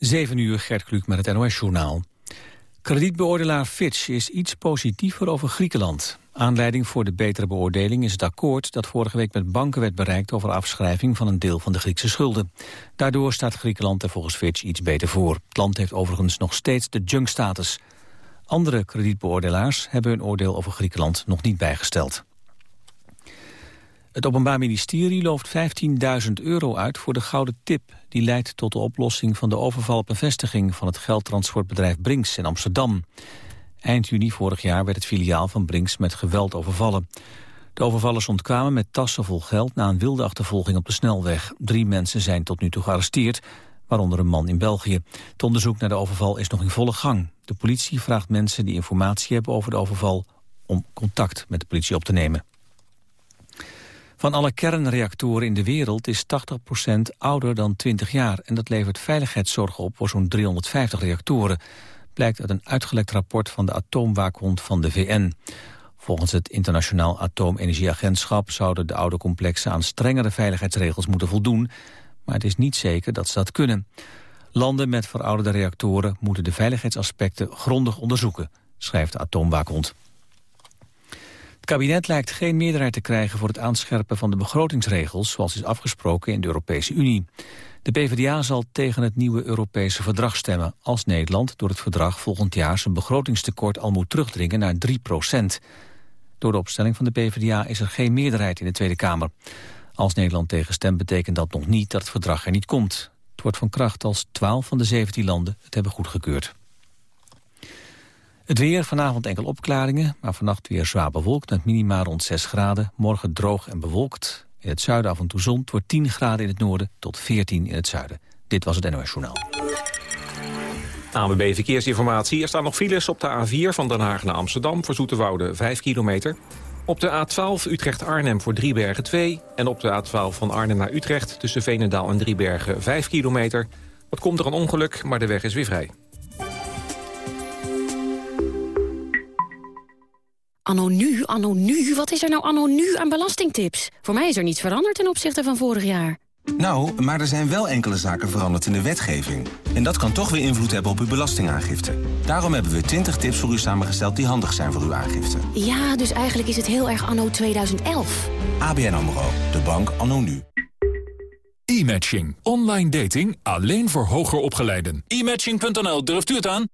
7 uur, Gert Kluk met het NOS-journaal. Kredietbeoordelaar Fitch is iets positiever over Griekenland. Aanleiding voor de betere beoordeling is het akkoord dat vorige week met banken werd bereikt over afschrijving van een deel van de Griekse schulden. Daardoor staat Griekenland er volgens Fitch iets beter voor. Het land heeft overigens nog steeds de junk-status. Andere kredietbeoordelaars hebben hun oordeel over Griekenland nog niet bijgesteld. Het Openbaar Ministerie looft 15.000 euro uit voor de gouden tip. Die leidt tot de oplossing van de overval op een vestiging van het geldtransportbedrijf Brinks in Amsterdam. Eind juni vorig jaar werd het filiaal van Brinks met geweld overvallen. De overvallers ontkwamen met tassen vol geld na een wilde achtervolging op de snelweg. Drie mensen zijn tot nu toe gearresteerd, waaronder een man in België. Het onderzoek naar de overval is nog in volle gang. De politie vraagt mensen die informatie hebben over de overval om contact met de politie op te nemen. Van alle kernreactoren in de wereld is 80% ouder dan 20 jaar... en dat levert veiligheidszorgen op voor zo'n 350 reactoren... blijkt uit een uitgelekt rapport van de atoomwaakhond van de VN. Volgens het Internationaal Atoomenergieagentschap... zouden de oude complexen aan strengere veiligheidsregels moeten voldoen... maar het is niet zeker dat ze dat kunnen. Landen met verouderde reactoren moeten de veiligheidsaspecten grondig onderzoeken... schrijft de atoomwaakhond kabinet lijkt geen meerderheid te krijgen voor het aanscherpen van de begrotingsregels zoals is afgesproken in de Europese Unie. De PvdA zal tegen het nieuwe Europese verdrag stemmen als Nederland door het verdrag volgend jaar zijn begrotingstekort al moet terugdringen naar 3 procent. Door de opstelling van de PvdA is er geen meerderheid in de Tweede Kamer. Als Nederland tegenstemt betekent dat nog niet dat het verdrag er niet komt. Het wordt van kracht als 12 van de 17 landen het hebben goedgekeurd. Het weer, vanavond enkel opklaringen, maar vannacht weer zwaar bewolkt... met minima rond 6 graden, morgen droog en bewolkt. In het zuiden af en toe zon, wordt 10 graden in het noorden tot 14 in het zuiden. Dit was het NOS Journaal. ANWB Verkeersinformatie. Er staan nog files op de A4 van Den Haag naar Amsterdam... voor Zoeterwoude 5 kilometer. Op de A12 Utrecht-Arnhem voor Driebergen 2. En op de A12 van Arnhem naar Utrecht tussen Veenendaal en Driebergen 5 kilometer. Wat komt er een ongeluk, maar de weg is weer vrij. Anno nu, anno nu, wat is er nou anno nu aan belastingtips? Voor mij is er niets veranderd ten opzichte van vorig jaar. Nou, maar er zijn wel enkele zaken veranderd in de wetgeving. En dat kan toch weer invloed hebben op uw belastingaangifte. Daarom hebben we 20 tips voor u samengesteld die handig zijn voor uw aangifte. Ja, dus eigenlijk is het heel erg anno 2011. ABN AMRO, de bank anno nu. E-matching. Online dating alleen voor hoger opgeleiden. E-matching.nl, durft u het aan?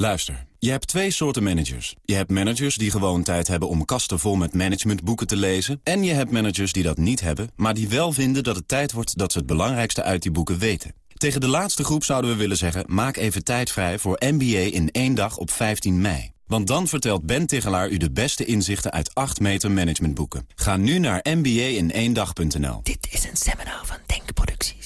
Luister. Je hebt twee soorten managers. Je hebt managers die gewoon tijd hebben om kasten vol met managementboeken te lezen. En je hebt managers die dat niet hebben, maar die wel vinden dat het tijd wordt dat ze het belangrijkste uit die boeken weten. Tegen de laatste groep zouden we willen zeggen, maak even tijd vrij voor MBA in één dag op 15 mei. Want dan vertelt Ben Tigelaar u de beste inzichten uit 8 meter managementboeken. Ga nu naar mba-in-één-dag.nl. Dit is een seminar van Denkproducties.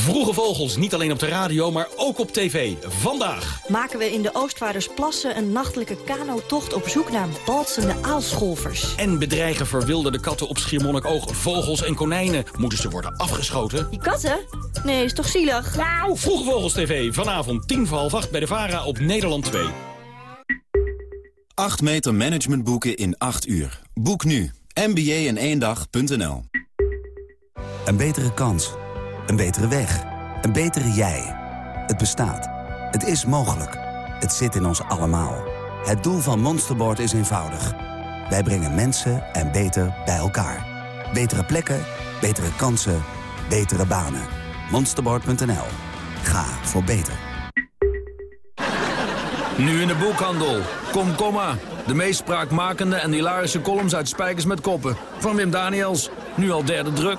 Vroege vogels, niet alleen op de radio, maar ook op tv. Vandaag maken we in de Oostvaardersplassen een nachtelijke kanotocht op zoek naar balsende aalscholvers. En bedreigen verwilderde katten op Schiermonnikoog vogels en konijnen. Moeten ze worden afgeschoten? Die katten? Nee, is toch zielig? Nou, Vroege Vogels TV, vanavond tien voor half acht bij de VARA op Nederland 2. 8 meter managementboeken in 8 uur. Boek nu. mba in één dag.nl Een betere kans een betere weg. Een betere jij. Het bestaat. Het is mogelijk. Het zit in ons allemaal. Het doel van Monsterboard is eenvoudig. Wij brengen mensen en beter bij elkaar. Betere plekken, betere kansen, betere banen. Monsterboard.nl. Ga voor beter. Nu in de boekhandel. Kom, komma. De meest spraakmakende en hilarische columns uit Spijkers met Koppen. Van Wim Daniels. Nu al derde druk.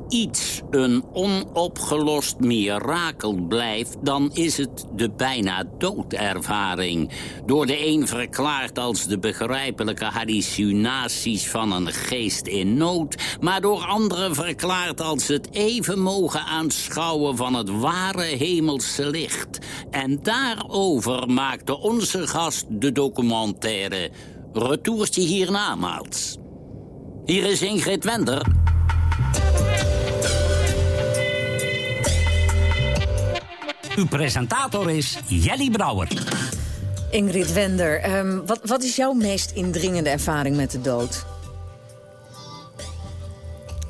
iets een onopgelost mirakel blijft... dan is het de bijna doodervaring. Door de een verklaard als de begrijpelijke hallucinaties van een geest in nood... maar door anderen verklaard als het even mogen aanschouwen... van het ware hemelse licht. En daarover maakte onze gast de documentaire... Retourtje hiernamaals. Hier is Ingrid Wender. Uw presentator is Jelly Brouwer. Ingrid Wender, ehm, wat, wat is jouw meest indringende ervaring met de dood?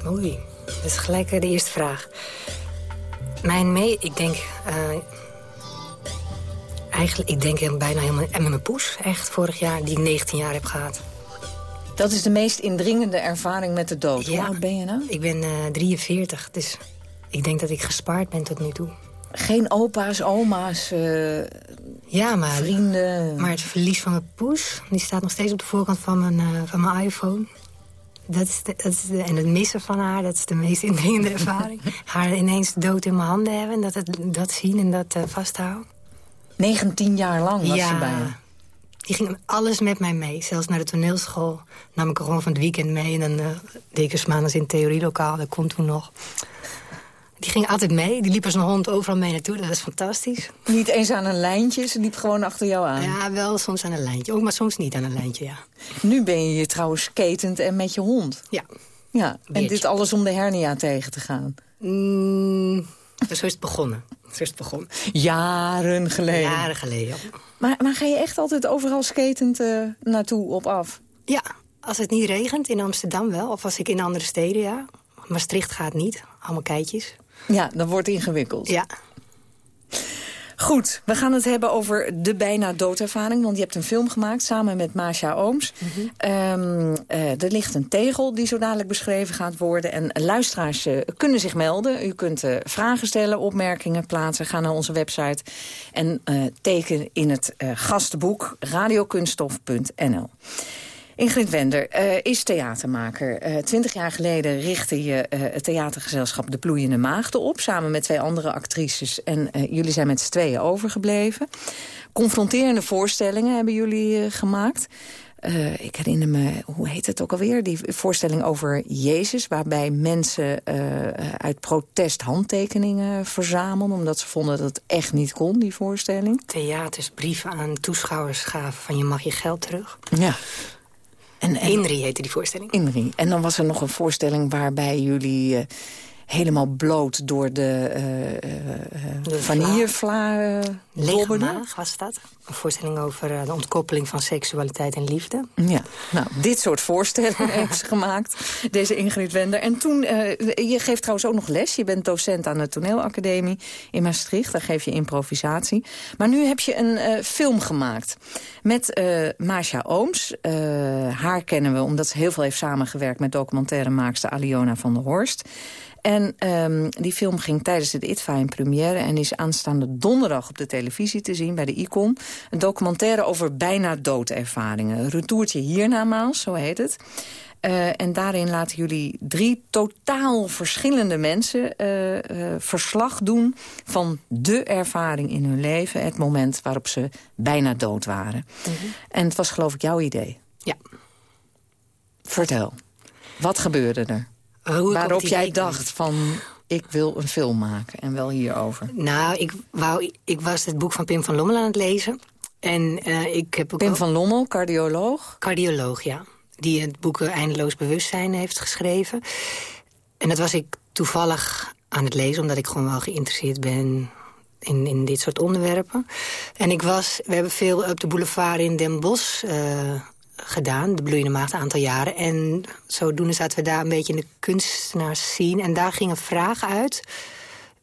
Oei, dat is gelijk eh, de eerste vraag. Mijn mee, ik denk... eh, eigenlijk, ik denk bijna helemaal... En met mijn poes, echt, vorig jaar, die ik 19 jaar heb gehad. Dat is de meest indringende ervaring met de dood. Hoe oud ben je nou? Ik ben eh 43, dus ik denk dat ik gespaard ben tot nu toe. Geen opa's, oma's, eh, ja, maar, vrienden? Maar het verlies van mijn poes, die staat nog steeds op de voorkant van mijn, eh, van mijn iPhone. Dat is de, dat is de, en het missen van haar, dat is de meest indringende ervaring. haar ineens dood in mijn handen hebben, en dat, het, dat zien en dat eh, vasthouden. 19 jaar lang was ja, ze bij je. Die ging alles met mij mee. Zelfs naar de toneelschool nam ik er gewoon van het weekend mee. En dan uh, deed ik eens maandags in het theorielokaal, dat kon toen nog. Die ging altijd mee. Die liep als een hond overal mee naartoe. Dat was fantastisch. Niet eens aan een lijntje, ze liep gewoon achter jou aan. Ja, wel soms aan een lijntje. Ook, maar soms niet aan een lijntje, ja. Nu ben je trouwens skatend en met je hond. Ja. Ja, en dit alles om de hernia tegen te gaan. Mm, zo is het begonnen. Zo is het begonnen. Jaren geleden. Jaren geleden, ja. Maar, maar ga je echt altijd overal skatend uh, naartoe op af? Ja, als het niet regent, in Amsterdam wel. Of als ik in andere steden, ja. Maastricht gaat niet, allemaal keitjes. Ja, dat wordt ingewikkeld. Ja. Goed, we gaan het hebben over de bijna doodervaring. Want je hebt een film gemaakt samen met Masha Ooms. Mm -hmm. um, uh, er ligt een tegel die zo dadelijk beschreven gaat worden. En luisteraars uh, kunnen zich melden. U kunt uh, vragen stellen, opmerkingen plaatsen. Ga naar onze website en teken in het gastenboek radiokunststof.nl. Ingrid Wender uh, is theatermaker. Uh, twintig jaar geleden richtte je uh, het theatergezelschap De Ploeiende Maagden op... samen met twee andere actrices. En jullie zijn met z'n tweeën overgebleven. Confronterende voorstellingen hebben jullie gemaakt. ik herinner me, hoe heet het ook alweer? Die voorstelling over Jezus... waarbij mensen uit protest handtekeningen verzamelden... omdat ze vonden dat het echt niet kon, die voorstelling. Theaters brieven aan toeschouwers gaven van je mag je geld terug. Ja. En, en, Inri heette die voorstelling. Inri. En dan was er nog een voorstelling waarbij jullie uh, helemaal bloot door de, uh, uh, vanillevla was dat. Een voorstelling over de ontkoppeling van seksualiteit en liefde. Ja, nou, dit soort voorstellingen heeft ze gemaakt, deze Ingrid Wender. En toen, je geeft trouwens ook nog les. Je bent docent aan de toneelacademie in Maastricht. Daar geef je improvisatie. Maar nu heb je een film gemaakt met uh, Masha Ooms. Haar kennen we omdat ze heel veel heeft samengewerkt... met documentairemaakster Aliona van der Horst. En um, die film ging tijdens de ITVA in première... en is aanstaande donderdag op de televisie te zien bij de ICOM. Een documentaire over bijna doodervaringen. Retourtje hiernamaals, zo heet het. Uh, en daarin laten jullie drie totaal verschillende mensen uh, uh, verslag doen... van de ervaring in hun leven, het moment waarop ze bijna dood waren. Mm -hmm. En het was geloof ik jouw idee. Ja. Vertel, wat gebeurde er? Waarop jij dacht van, ik wil een film maken en wel hierover. Nou, ik, wou, ik was het boek van Pim van Lommel aan het lezen. En, uh, ik heb ook Pim van Lommel, cardioloog? Cardioloog, ja. Die het boek Eindeloos Bewustzijn heeft geschreven. En dat was ik toevallig aan het lezen, omdat ik gewoon wel geïnteresseerd ben in, in dit soort onderwerpen. En ik was, we hebben veel op de boulevard in Den Bosch uh, gedaan, de bloeiende maagd, een aantal jaren. En zodoende zaten we daar een beetje in de kunstenaars zien. En daar ging een vraag uit,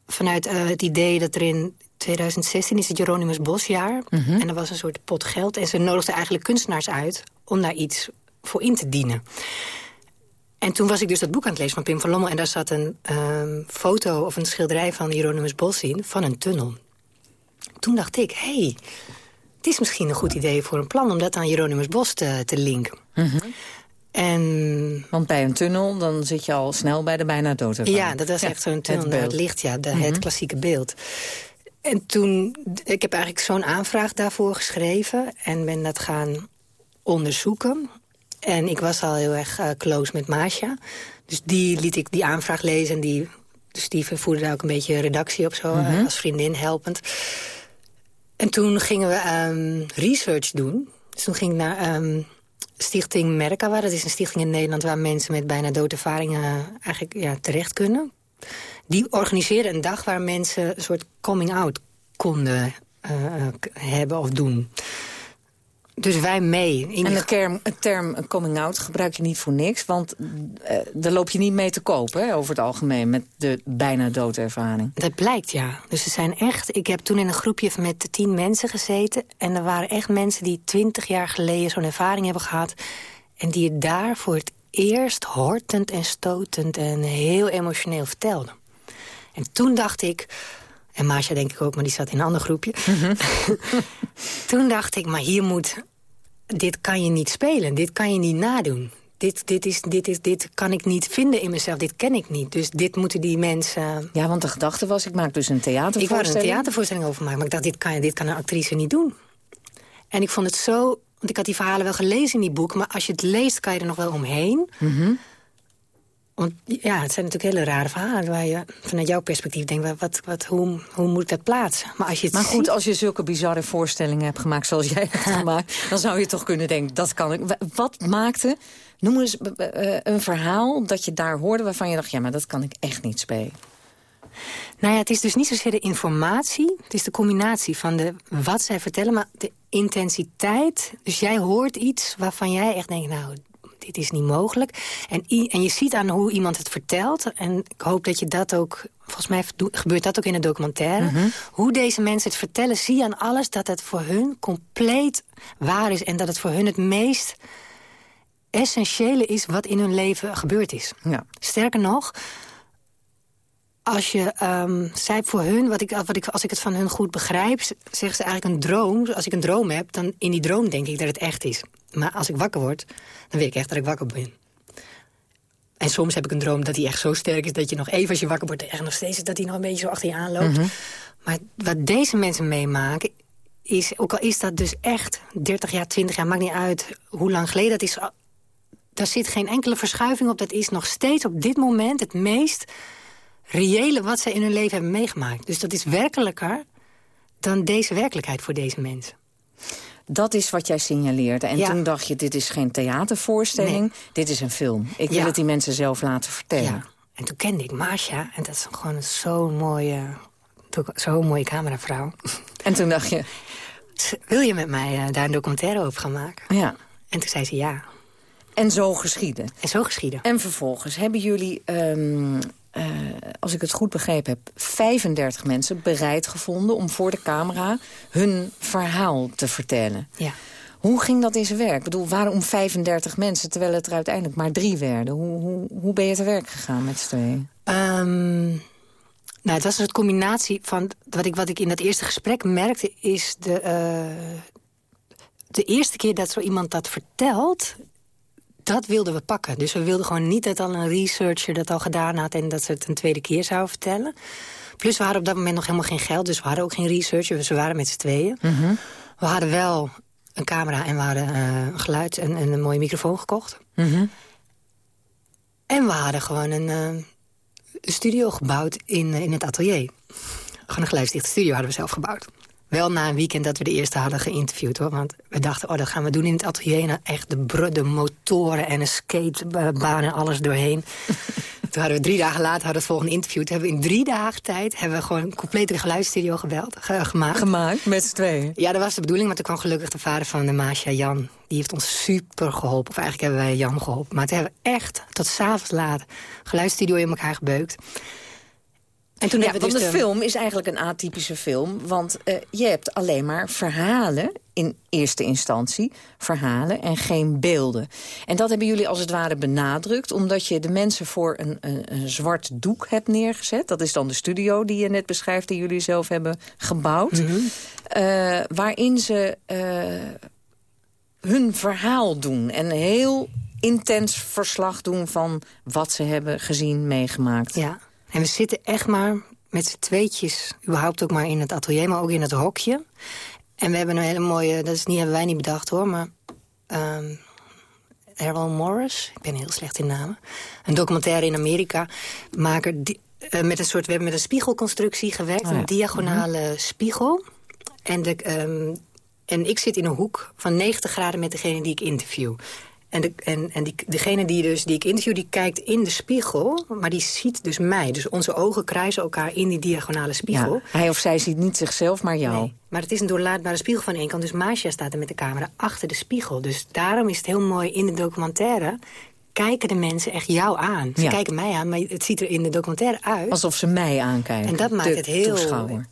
vanuit uh, het idee dat er in 2016 is het Jeronimus Bosjaar. Mm -hmm. En er was een soort pot geld. En ze nodigden eigenlijk kunstenaars uit om daar iets voor in te dienen. En toen was ik dus dat boek aan het lezen van Pim van Lommel... en daar zat een um, foto of een schilderij van Hieronymus Bos in... van een tunnel. Toen dacht ik, hé, hey, is misschien een goed idee voor een plan... om dat aan Hieronymus Bos te, te linken. Mm -hmm. En... Want bij een tunnel, dan zit je al snel bij de bijna dood. Ja, dat was ja, echt zo'n tunnel naar het licht, ja, de, mm -hmm. het klassieke beeld. En toen, ik heb eigenlijk zo'n aanvraag daarvoor geschreven... en ben dat gaan onderzoeken... En ik was al heel erg uh, close met Masha. Dus die liet ik die aanvraag lezen. En die, dus die voerde daar ook een beetje redactie op zo, mm -hmm. uh, als vriendin helpend. En toen gingen we um, research doen. Dus toen ging ik naar um, stichting Merkaba. Dat is een stichting in Nederland waar mensen met bijna doodervaringen eigenlijk ja, terecht kunnen. Die organiseerde een dag waar mensen een soort coming-out konden uh, hebben of doen. Dus wij mee. In en de term, de term coming-out gebruik je niet voor niks. Want uh, daar loop je niet mee te kopen hè, over het algemeen. Met de bijna doodervaring. Dat blijkt, ja. Dus er zijn echt... Ik heb toen in een groepje met tien mensen gezeten. En er waren echt mensen die twintig jaar geleden zo'n ervaring hebben gehad. En die het daar voor het eerst hortend en stotend en heel emotioneel vertelden. En toen dacht ik... En Maasja denk ik ook, maar die zat in een ander groepje. Mhm. Toen dacht ik, maar hier moet... Dit kan je niet spelen, dit kan je niet nadoen. Dit, dit, is, dit, is, dit kan ik niet vinden in mezelf, dit ken ik niet. Dus dit moeten die mensen... Ja, want de gedachte was, ik maak dus een theatervoorstelling. Ik wou een theatervoorstelling over maken, maar ik dacht, dit kan, dit kan een actrice niet doen. En ik vond het zo... Want ik had die verhalen wel gelezen in die boeken... maar als je het leest, kan je er nog wel omheen. Mm want ja, het zijn natuurlijk hele rare verhalen... waar je vanuit jouw perspectief denkt, wat, wat, hoe, hoe moet ik dat plaatsen? Maar, als je het maar goed, als je zulke bizarre voorstellingen hebt gemaakt... zoals jij hebt gemaakt, dan zou je toch kunnen denken, dat kan ik. Wat maakte, noem eens eh, een verhaal dat je daar hoorde... waarvan je dacht, ja, maar dat kan ik echt niet spelen. Nou ja, het is dus niet zozeer de informatie. Het is de combinatie van de, wat zij vertellen, maar de intensiteit. Dus jij hoort iets waarvan jij echt denkt, nou, dit is niet mogelijk. En, en je ziet aan hoe iemand het vertelt. En ik hoop dat je dat ook... Volgens mij gebeurt dat ook in de documentaire. Mhm. Hoe deze mensen het vertellen, zie je aan alles... dat het voor hun compleet waar is. En dat het voor hun het meest essentiële is... wat in hun leven gebeurd is. Ja. Sterker nog als je, um, zij voor hun, wat ik, wat ik, als ik het van hun goed begrijp... zeggen ze eigenlijk een droom. Als ik een droom heb, dan in die droom denk ik dat het echt is. Maar als ik wakker word, dan weet ik echt dat ik wakker ben. En soms heb ik een droom dat hij echt zo sterk is... dat je nog even als je wakker wordt, echt nog steeds... dat hij nog een beetje zo achter je aanloopt. Mm Maar wat deze mensen meemaken... is, ook al is dat dus echt 30 jaar, 20 jaar... maakt niet uit hoe lang geleden dat is... daar zit geen enkele verschuiving op. Dat is nog steeds op dit moment het meest reële... wat ze in hun leven hebben meegemaakt. Dus dat is werkelijker dan deze werkelijkheid voor deze mensen. Dat is wat jij signaleerde. En toen dacht je, dit is geen theatervoorstelling, dit is een film. Ik wil het die mensen zelf laten vertellen. Ja. En toen kende ik Masha. En dat is gewoon zo'n mooie, zo'n mooie cameravrouw. En toen dacht je... Wil je met mij uh, daar een documentaire over gaan maken? Ja. En toen zei ze ja. En zo geschieden. En zo geschieden. En vervolgens hebben jullie um, uh, als ik het goed begrepen heb, 35 mensen bereid gevonden... om voor de camera hun verhaal te vertellen. Ja. Hoe ging dat in zijn werk? Ik bedoel, waarom 35 mensen, terwijl het er uiteindelijk maar drie werden? Hoe, hoe, hoe ben je te werk gegaan met z'n tweeën? Um, nou, het was een combinatie van... Wat ik, wat ik in dat eerste gesprek merkte, is de... Uh, de eerste keer dat zo iemand dat vertelt dat wilden we pakken. Dus we wilden gewoon niet dat al een researcher dat al gedaan had... en dat ze het een tweede keer zou vertellen. Plus we hadden op dat moment nog helemaal geen geld... dus we hadden ook geen researcher, dus we waren met z'n tweeën. Mhm. We hadden wel een camera en we hadden uh, geluid en, en, een mooie microfoon gekocht. Mhm. En we hadden gewoon een, uh, studio gebouwd in, in het atelier. Gewoon een geluidsdichte studio hadden we zelf gebouwd. Wel na een weekend dat we de eerste hadden geïnterviewd. hoor. Want we dachten, oh, dat gaan we doen in het atelier. Nou, echt de, de motoren en een skatebaan en alles doorheen. Toen hadden we drie dagen later hadden we het volgende interview. Toen hebben we in drie dagen tijd hebben we gewoon een complete geluidsstudio gebeld, gemaakt. Gemaakt, met z'n tweeën? Ja, dat was de bedoeling. Maar toen kwam gelukkig de vader van de Maasja, Jan. Die heeft ons super geholpen. Of eigenlijk hebben wij Jan geholpen. Maar toen hebben we echt tot s'avonds laat geluidsstudio in elkaar gebeukt. En toen ja, want dus de, film is eigenlijk een atypische film. Want uh, je hebt alleen maar verhalen in eerste instantie. Verhalen en geen beelden. En dat hebben jullie als het ware benadrukt. Omdat je de mensen voor een, een, een zwart doek hebt neergezet. Dat is dan de studio die je net beschrijft. Die jullie zelf hebben gebouwd. Mm -hmm. uh, waarin ze uh, hun verhaal doen. En heel intens verslag doen van wat ze hebben gezien, meegemaakt. Ja. En we zitten echt maar met z'n tweetjes, überhaupt ook maar in het atelier, maar ook in het hokje. En we hebben een hele mooie, dat is niet, hebben wij niet bedacht hoor, maar... Um, Errol Morris, ik ben heel slecht in namen. Een documentaire in Amerika. Maker die, uh, met een soort, we hebben met een spiegelconstructie gewerkt. Oh, Een diagonale mhm. spiegel. En, de, um, en ik zit in een hoek van 90 graden met degene die ik interview. En, de, en, en die, degene die, dus, die ik interview, die kijkt in de spiegel... maar die ziet dus mij. Dus onze ogen kruisen elkaar in die diagonale spiegel. Ja, hij of zij ziet niet zichzelf, maar jou. Nee, maar het is een doorlaatbare spiegel van één kant. Dus Marcia staat er met de camera achter de spiegel. Dus daarom is het heel mooi in de documentaire kijken de mensen echt jou aan. Ze Ja. kijken mij aan, maar het ziet er in de documentaire uit. Alsof ze mij aankijken. En dat maakt de het heel... toeschouwer.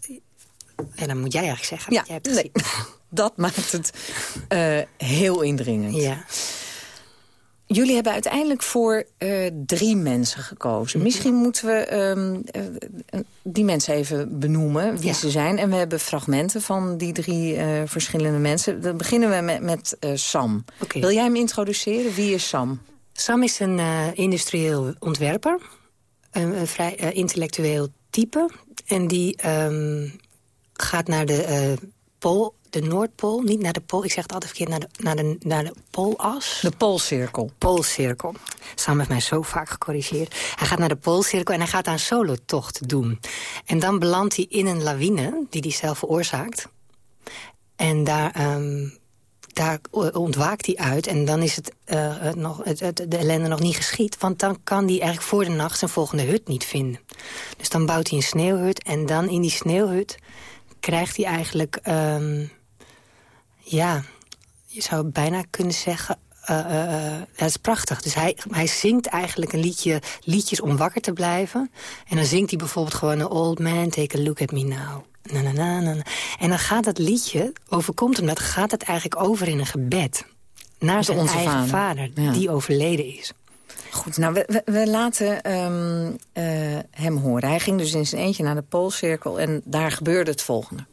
En dan moet jij eigenlijk zeggen. Ja, jij hebt nee, dat maakt het eh, heel indringend. Ja. Jullie hebben uiteindelijk voor eh, drie mensen gekozen. Misschien moeten we ehm, eh, die mensen even benoemen, wie Ja. ze zijn. En we hebben fragmenten van die drie eh, verschillende mensen. Dan beginnen we met, met Sam. Wil jij hem introduceren? Wie is Sam? Sam is een industrieel ontwerper. Een, een vrij intellectueel type. En die ehm, gaat naar de pool, de Noordpool. Niet naar de pool, ik zeg het altijd verkeerd, naar de, naar de, naar de poolas. De Poolcirkel. Poolcirkel. Sam heeft mij zo vaak gecorrigeerd. Hij gaat naar de Poolcirkel en hij gaat daar een solotocht doen. En dan belandt hij in een lawine die hij zelf veroorzaakt. En daar, ehm, daar ontwaakt hij uit. En dan is het, eh, het nog, het, het- de ellende nog niet geschied. Want dan kan hij eigenlijk voor de nacht zijn volgende hut niet vinden. Dus dan bouwt hij een sneeuwhut. En dan in die sneeuwhut krijgt hij eigenlijk... ehm, ja, je zou bijna kunnen zeggen... eh, eh, eh, dat is prachtig. Dus hij, hij zingt eigenlijk een liedje, liedjes om wakker te blijven. En dan zingt hij bijvoorbeeld gewoon... An old man, take a look at me now. Na, na, na, na. En dan gaat dat liedje, overkomt hem dat... gaat het eigenlijk over in een gebed. Naar zijn Onze eigen Vader. vader, Ja. die overleden is. Goed, nou, we, we, we laten ehm, eh, hem horen. Hij ging dus in zijn eentje naar de Poolcirkel en daar gebeurde het volgende.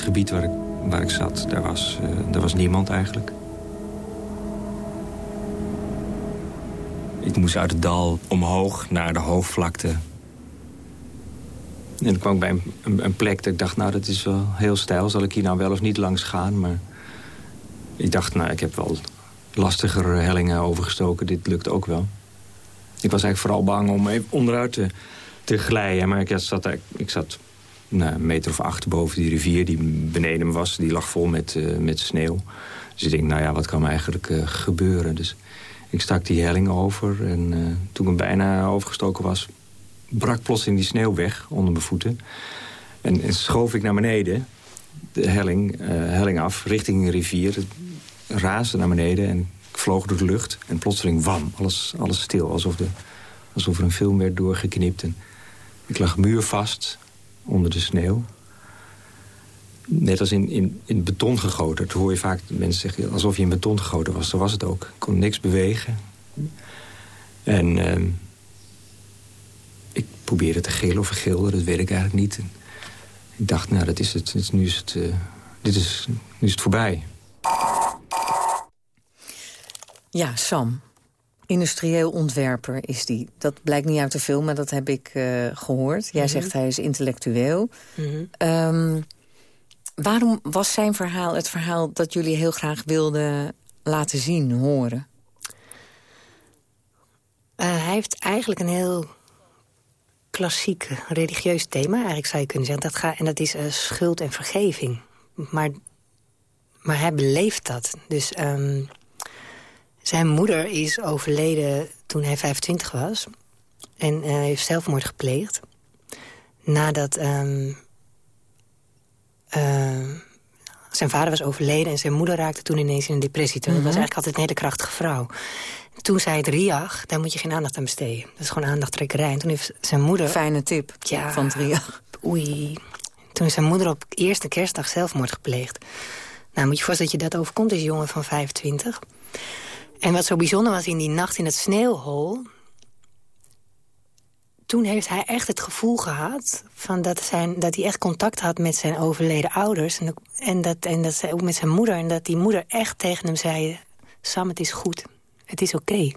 Het gebied waar ik, waar ik zat, daar was, eh, daar was niemand eigenlijk. Ik moest uit het dal omhoog naar de hoofdvlakte. En dan kwam ik bij een, een, plek dat ik dacht, nou, dat is wel heel stijl. Zal ik hier nou wel of niet langs gaan? Maar ik dacht, nou, ik heb wel lastiger hellingen overgestoken. Dit lukt ook wel. Ik was eigenlijk vooral bang om even onderuit te, te glijden. Maar ik zat, ik zat nou, een meter of acht boven die rivier die beneden me was. Die lag vol met, eh, met sneeuw. Dus ik denk, nou ja, wat kan me eigenlijk eh, gebeuren? Dus ik stak die helling over. En eh, toen ik bijna overgestoken was... brak plotseling die sneeuw weg onder mijn voeten. En, en schoof ik naar beneden, de helling, helling af, richting een rivier. Het raasde naar beneden en ik vloog door de lucht. En plotseling, wam, alles, alles stil. Alsof, de, alsof er een film werd doorgeknipt. En ik lag muurvast onder de sneeuw. Net als in, in, in beton gegoten. Dat hoor je vaak mensen zeggen, alsof je in beton gegoten was. Zo was het ook. Ik kon niks bewegen. En ehm, ik probeerde te gillen of vergilden, dat weet ik eigenlijk niet. Ik dacht, nou, dat is het. Nu is het, eh, dit is, nu is het voorbij. Ja, Sam. Industrieel ontwerper is die. Dat blijkt niet uit de film, maar dat heb ik eh, gehoord. Jij Mhm. zegt hij is intellectueel. Mhm. Ehm, waarom was zijn verhaal het verhaal dat jullie heel graag wilden laten zien, horen? Eh, hij heeft eigenlijk een heel klassiek religieus thema, eigenlijk zou je kunnen zeggen. Dat gaat, en dat is eh, schuld en vergeving. Maar, maar hij beleeft dat. Dus ehm, zijn moeder is overleden toen hij 25 was. En eh, heeft zelfmoord gepleegd. Nadat ehm, eh, zijn vader was overleden en zijn moeder raakte toen ineens in een depressie. Toen was Mhm. eigenlijk altijd een hele krachtige vrouw. Toen zei het Riach, daar moet je geen aandacht aan besteden. Dat is gewoon aandachttrekkerij. En toen heeft zijn moeder... Fijne tip ja, van het Riach. Oei. Toen is zijn moeder op eerste kerstdag zelfmoord gepleegd. Nou, moet je je voorstellen dat je dat overkomt als jongen van 25. En wat zo bijzonder was in die nacht in het sneeuwhol... toen heeft hij echt het gevoel gehad... Van dat, zijn, dat hij echt contact had met zijn overleden ouders... en, dat, en dat ook met zijn moeder. En dat die moeder echt tegen hem zei... Sam, het is goed. Het is oké.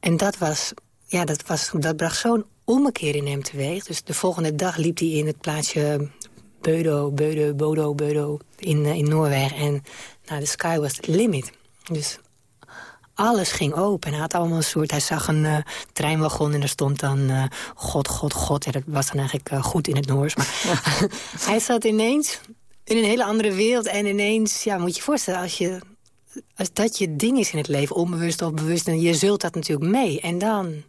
En dat, was, ja, dat, was, dat bracht zo'n ommekeer in hem teweeg. Dus de volgende dag liep hij in het plaatsje Beudo, Beudo, Bodo, Beudo in, eh, in Noorwegen. En nou, the sky was the limit. Dus alles ging open. En hij had allemaal een soort... Hij zag een eh, treinwagon en er stond dan... eh, God, God, God. Ja, dat was dan eigenlijk eh, goed in het Noors. Maar hij zat ineens in een hele andere wereld. En ineens, ja, moet je je voorstellen, als, je, als dat je ding is in het leven, onbewust of bewust, en je zult dat natuurlijk mee. En dan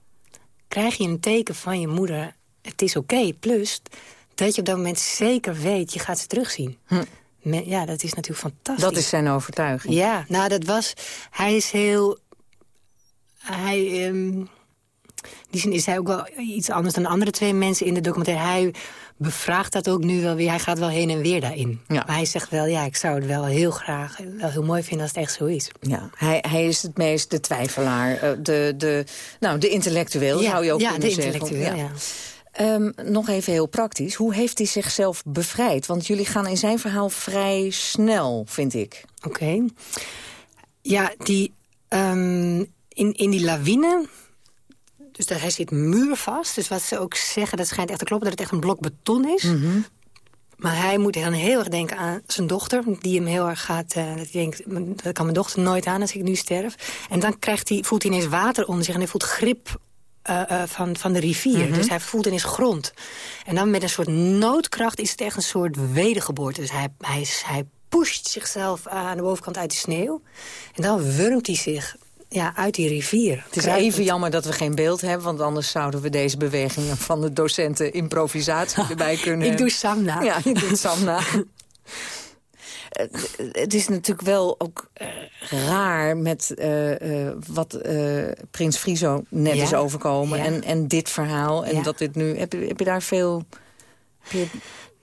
krijg je een teken van je moeder, het is oké. Plus dat je op dat moment zeker weet, je gaat ze terugzien. Hm. Ja, dat is natuurlijk fantastisch. Dat is zijn overtuiging. Ja, nou dat was... Hij is heel... Hij... Um, die zin is hij ook wel iets anders dan andere twee mensen in de documentaire. Hij bevraagt dat ook nu wel weer. Hij gaat wel heen en weer daarin. Ja. Maar hij zegt wel, ja, ik zou het wel heel graag, wel heel mooi vinden als het echt zo is. Ja, hij, hij is het meest de twijfelaar, eh, de, de, nou, de intellectueel ja, zou je ook ja, kunnen de zeggen. Intellectueel, ja. Um, nog even heel praktisch. Hoe heeft hij zichzelf bevrijd? Want jullie gaan in zijn verhaal vrij snel, vind ik. Oké. Okay. Ja, die, um, in, in die lawine... Dus dat hij zit muurvast. Dus wat ze ook zeggen, dat schijnt echt te kloppen... dat het echt een blok beton is. Mm -hmm. Maar hij moet dan heel erg denken aan zijn dochter. Die hem heel erg gaat... Uh, dat hij denkt, dat kan mijn dochter nooit aan als ik nu sterf. En dan krijgt hij, voelt hij ineens water onder zich... en hij voelt grip uh, uh, van, van de rivier. Mhm. Mm -hmm. Dus hij voelt ineens grond. En dan met een soort noodkracht is het echt een soort wedergeboorte. Dus hij, hij, hij pusht zichzelf aan de bovenkant uit de sneeuw. En dan wurmt hij zich ja, uit die rivier. Het is even jammer dat we geen beeld hebben... want anders zouden we deze bewegingen van de docenten improvisatie erbij kunnen... Ik doe Samna. Ja, je doet Samna. het is natuurlijk wel ook uh, raar met uh, uh, wat Prins Friso net ja. is overkomen. Ja. En, en dit verhaal. En Ja. dat dit nu... Heb je, heb je daar veel... je-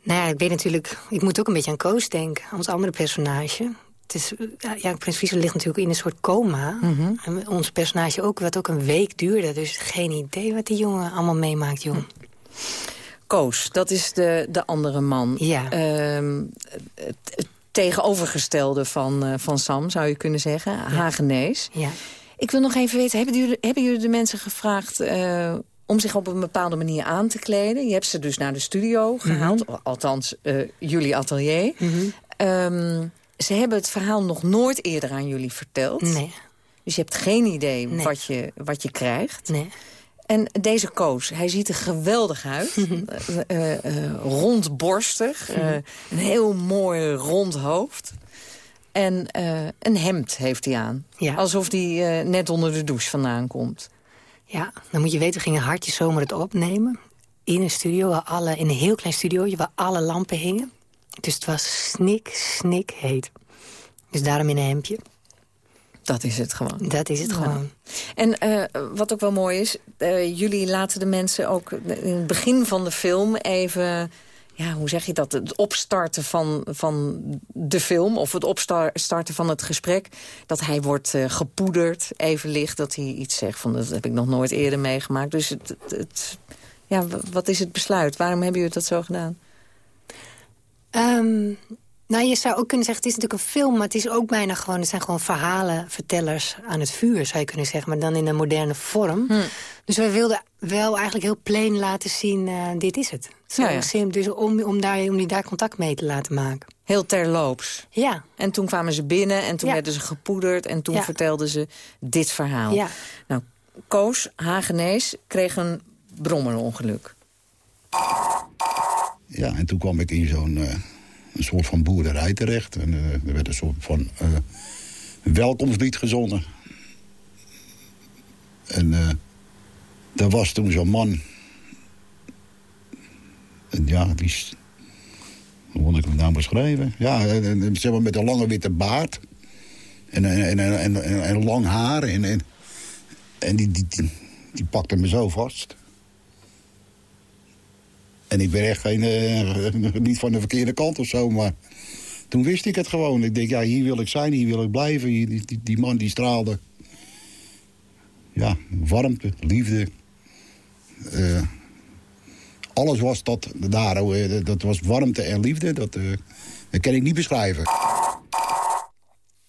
Nou ja, ik weet natuurlijk... Ik moet ook een beetje aan Koos denken, ons andere personage. Het is, ja, Prins Friso ligt natuurlijk in een soort coma. Mhm. En ons personage ook, wat ook een week duurde. Dus geen idee wat die jongen allemaal meemaakt, jong. Koos, dat is de, de andere man. Ja. Ehm, het, het tegenovergestelde van, eh, van Sam, zou je kunnen zeggen. Hagenees. Ja. Ik wil nog even weten, hebben jullie, hebben jullie de mensen gevraagd... eh, om zich op een bepaalde manier aan te kleden? Je hebt ze dus naar de studio gehaald. Althans, eh, jullie atelier. Ehm, ze hebben het verhaal nog nooit eerder aan jullie verteld. Nee. Dus je hebt geen idee Nee. wat, je, wat je krijgt. Nee. En deze Koos, hij ziet er geweldig uit. Eh, eh, eh, rondborstig. eh, een heel mooi rond hoofd. En een hemd heeft hij aan. Ja. Alsof hij net onder de douche vandaan komt. Ja, dan moet je weten, we gingen hartje zomer het opnemen. In een studio, waar alle, in een heel klein studiootje waar alle lampen hingen. Dus het was snik, snik heet. Dus daarom in een hemdje. Dat is het gewoon. Dat is het Ja. gewoon. En eh, wat ook wel mooi is, eh, jullie laten de mensen ook in het begin van de film even... Ja, hoe zeg je dat? Het opstarten van, van de film of het opstarten van het gesprek. Dat hij wordt eh, gepoederd, even licht, dat hij iets zegt van... dat heb ik nog nooit eerder meegemaakt. Dus het, het, ja, wat is het besluit? Waarom hebben jullie dat zo gedaan? Ehm, nou, je zou ook kunnen zeggen, het is natuurlijk een film... maar het is ook bijna gewoon, het zijn gewoon verhalen, vertellers aan het vuur, zou je kunnen zeggen. Maar dan in een moderne vorm. Hm. Dus wij wilden wel eigenlijk heel plain laten zien, eh, dit is het. Zo Ja, ja. dus om, om, daar, om die daar contact mee te laten maken. Heel terloops. Ja. En toen kwamen ze binnen en toen Ja. werden ze gepoederd... en toen Ja. vertelden ze dit verhaal. Ja. Nou, Koos Hagenees kreeg een brommerongeluk. Ja, en toen kwam ik in zo'n eh, een soort van boerderij terecht. En eh, er werd een soort van eh, welkomstlied gezongen. En eh er was toen zo'n man. En ja, die... Hoe ik hem nou beschrijven? Ja, zeg maar met een lange witte baard. En, en, en, en, en, lang haar. En, en, die, die, die pakte me zo vast. En ik ben echt geen, eh, niet van de verkeerde kant of zo, maar toen wist ik het gewoon. Ik denk, ja, hier wil ik zijn, hier wil ik blijven. Die, die, man die straalde, ja, warmte, liefde. Eh, alles was dat daar, dat was warmte en liefde. Dat, eh, dat kan ik niet beschrijven.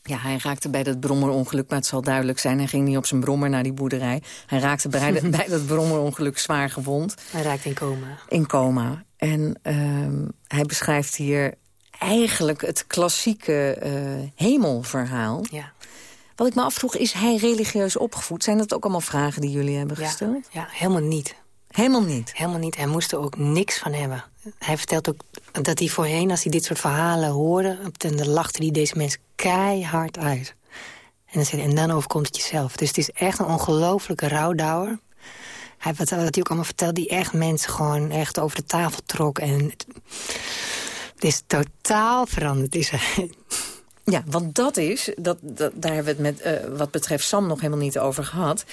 Ja, hij raakte bij dat brommerongeluk, maar het zal duidelijk zijn... hij ging niet op zijn brommer naar die boerderij. Hij raakte bij, de- bij dat brommerongeluk zwaar gewond. Hij raakt in coma. In coma. En ehm, hij beschrijft hier eigenlijk het klassieke eh, hemelverhaal. Ja. Wat ik me afvroeg, is hij religieus opgevoed? Zijn dat ook allemaal vragen die jullie hebben Ja, gesteld? ja, helemaal niet. Helemaal niet? Helemaal niet. Hij moest er ook niks van hebben. Hij vertelt ook dat hij voorheen, als hij dit soort verhalen hoorde... dan lachte hij deze mensen keihard uit. En dan, en dan overkomt het jezelf. Dus het is echt een ongelofelijke rouwdouwer. Hij, wat, hij ook allemaal vertelt, die echt mensen gewoon echt over de tafel trok. En het, is totaal veranderd. Is Ja, want dat is, dat, daar hebben we het met, uh, wat betreft Sam nog helemaal niet over gehad.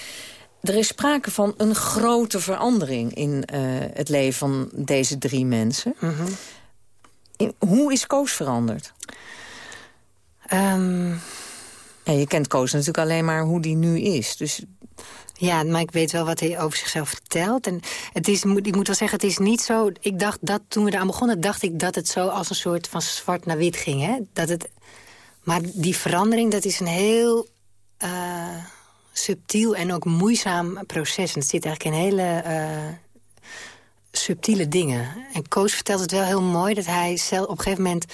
Er is sprake van een grote verandering in uh, het leven van deze drie mensen. Mm -hmm. in, hoe is Koos veranderd? Um... Ja, je kent Koos natuurlijk alleen maar hoe die nu is. Dus ja, maar ik weet wel wat hij over zichzelf vertelt. En het is, ik moet wel zeggen, het is niet zo... Ik dacht dat toen we eraan begonnen, dacht ik dat het zo als een soort van zwart naar wit ging. Hè? Dat het, maar die verandering, dat is een heel uh, subtiel en ook moeizaam proces. En het zit eigenlijk in hele uh, subtiele dingen. En Koos vertelt het wel heel mooi, dat hij zelf op een gegeven moment...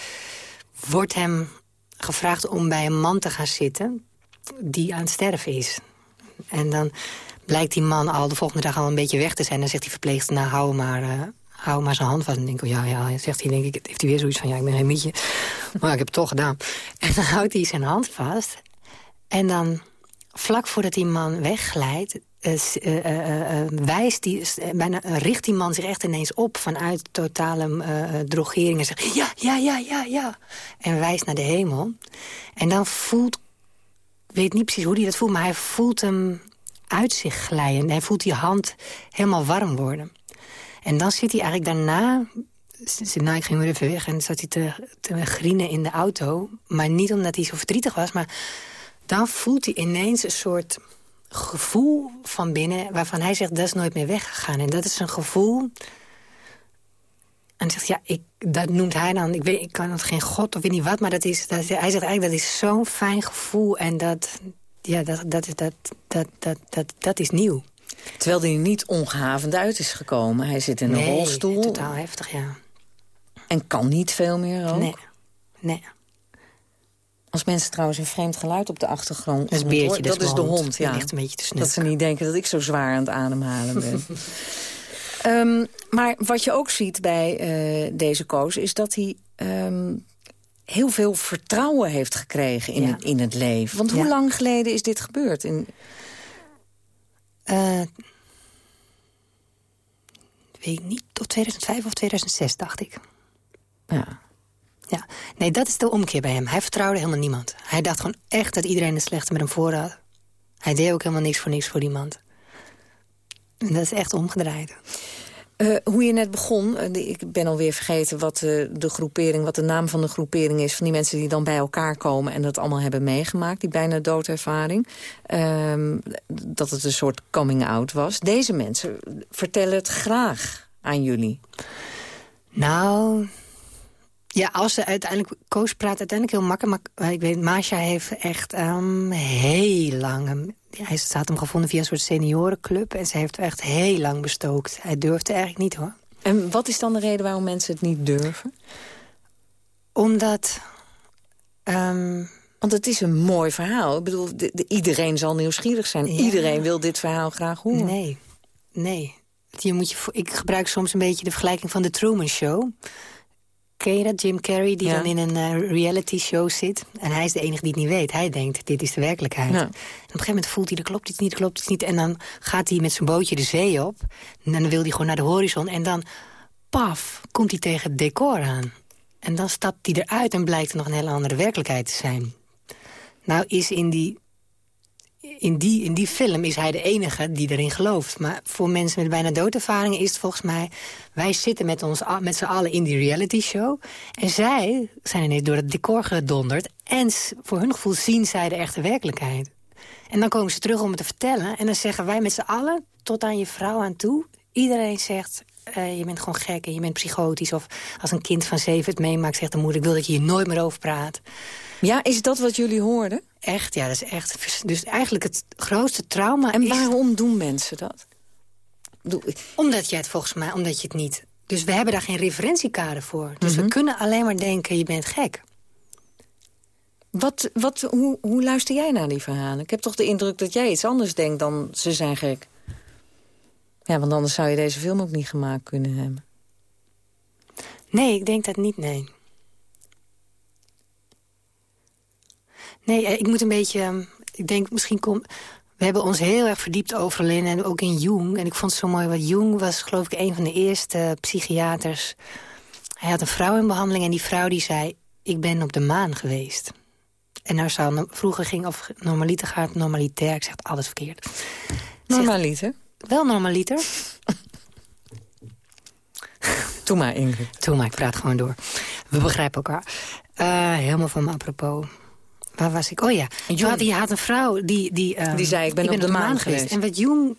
wordt hem gevraagd om bij een man te gaan zitten die aan het sterven is. En dan blijkt die man al de volgende dag al een beetje weg te zijn. Dan zegt die verpleegster, nou hou maar, uh, hou maar zijn hand vast. En dan denk ik, oh, ja, ja. zegt hij, denk ik, heeft hij weer zoiets van, ja, ik ben geen mietje. Maar ik heb het toch gedaan. En dan houdt hij zijn hand vast. En dan, vlak voordat die man wegglijdt... Uh, uh, wijst die, bijna, richt die man zich echt ineens op vanuit totale drogering. En zegt, ja, ja, ja, ja, ja. En wijst naar de hemel. En dan voelt weet niet precies hoe hij dat voelt, maar hij voelt hem uit zich glijden. Hij voelt die hand helemaal warm worden. En dan zit hij eigenlijk daarna... Nou, ik ging weer even weg en zat hij te, te grienen in de auto. Maar niet omdat hij zo verdrietig was, maar dan voelt hij ineens een soort gevoel van binnen... waarvan hij zegt, dat is nooit meer weggegaan. En dat is een gevoel en zegt, ja, ik, dat noemt hij dan, ik, weet, ik kan het geen god of weet niet wat... maar dat is, dat, hij zegt eigenlijk, dat is zo'n fijn gevoel... en dat, ja, dat, dat, dat, dat, dat, dat, dat is nieuw. Terwijl hij niet ongehavend uit is gekomen. Hij zit in een nee, rolstoel. totaal heftig, ja. En kan niet veel meer ook? Nee, nee. Als mensen trouwens een vreemd geluid op de achtergrond... Dat is, beertje, dat, is de hond, ja. ligt een beetje te Dat ze niet denken dat ik zo zwaar aan het ademhalen ben. Um, maar wat je ook ziet bij uh, deze koos is dat hij um, heel veel vertrouwen heeft gekregen in, ja. het, in het leven. Want hoe Ja. lang geleden is dit gebeurd? In... Eh, weet ik niet, tot 2005 of 2006, dacht ik. Ja. Ja, nee, dat is de omkeer bij hem. Hij vertrouwde helemaal niemand. Hij dacht gewoon echt dat iedereen het slechte met hem voor had. Hij deed ook helemaal niks voor niks voor iemand. En dat is echt omgedraaid. Uh, hoe je net begon, uh, de, ik ben alweer vergeten wat uh, de groepering, wat de naam van de groepering is... van die mensen die dan bij elkaar komen en dat allemaal hebben meegemaakt. Die bijna doodervaring. Um, dat het een soort coming-out was. Deze mensen vertellen het graag aan jullie. Nou, ja, als ze uiteindelijk... Koos praat uiteindelijk heel makkelijk. Maar ik weet, Masha heeft echt um, heel lang... Hij staat hem gevonden via een soort seniorenclub. En ze heeft echt heel lang bestookt. Hij durfde eigenlijk niet, hoor. En wat is dan de reden waarom mensen het niet durven? Omdat... Um, Want het is een mooi verhaal. Ik bedoel, de, de, iedereen zal nieuwsgierig zijn. Ja. Iedereen wil dit verhaal graag horen. Nee, nee. Je moet je, ik gebruik soms een beetje de vergelijking van de Truman Show. Ken je dat? Jim Carrey, die ja. dan in een uh, reality show zit. En hij is de enige die het niet weet. Hij denkt, dit is de werkelijkheid. Ja. En op een gegeven moment voelt hij, er klopt iets niet, er klopt iets niet. En dan gaat hij met zijn bootje de zee op. En dan wil hij gewoon naar de horizon. En dan, paf, komt hij tegen het decor aan. En dan stapt hij eruit en blijkt er nog een hele andere werkelijkheid te zijn. Nou is in die in die, in die film is hij de enige die erin gelooft. Maar voor mensen met bijna doodervaringen is het volgens mij... wij zitten met, ons, met z'n allen in die reality show... en zij zijn ineens door het decor gedonderd... en voor hun gevoel zien zij de echte werkelijkheid. En dan komen ze terug om het te vertellen... en dan zeggen wij met z'n allen, tot aan je vrouw aan toe... iedereen zegt, uh, je bent gewoon gek en je bent psychotisch... of als een kind van zeven het meemaakt, zegt de moeder... ik wil dat je hier nooit meer over praat... Ja, is dat wat jullie hoorden? Echt, ja, dat is echt... Dus eigenlijk het grootste trauma En is... waarom doen mensen dat? Doe... Omdat je het volgens mij, omdat je het niet... Dus we hebben daar geen referentiekader voor. Dus mm -hmm. we kunnen alleen maar denken, je bent gek. Wat, wat, hoe, hoe luister jij naar die verhalen? Ik heb toch de indruk dat jij iets anders denkt dan ze zijn gek. Ja, want anders zou je deze film ook niet gemaakt kunnen hebben. Nee, ik denk dat niet, nee. Nee, eh, ik moet een beetje... ehm, Ik denk, misschien kom... We hebben ons heel erg verdiept over Lin en ook in Jung. En ik vond het zo mooi, wat Jung was geloof ik een van de eerste psychiaters. Hij had een vrouw in behandeling en die vrouw die zei... ik ben op de maan geweest. En nou zou, vroeger ging of normaliter gaat normalitair. Ik zeg het alles verkeerd. Normaliter? Wel normaliter. Doe maar, Ingrid. Doe maar, ik praat gewoon door. We begrijpen elkaar. Eh, helemaal van me apropos. Waar was ik? Oh ja, je had, je had een vrouw die... Die, ehm, Die zei, ik ben op de maan geweest. En wat Jung,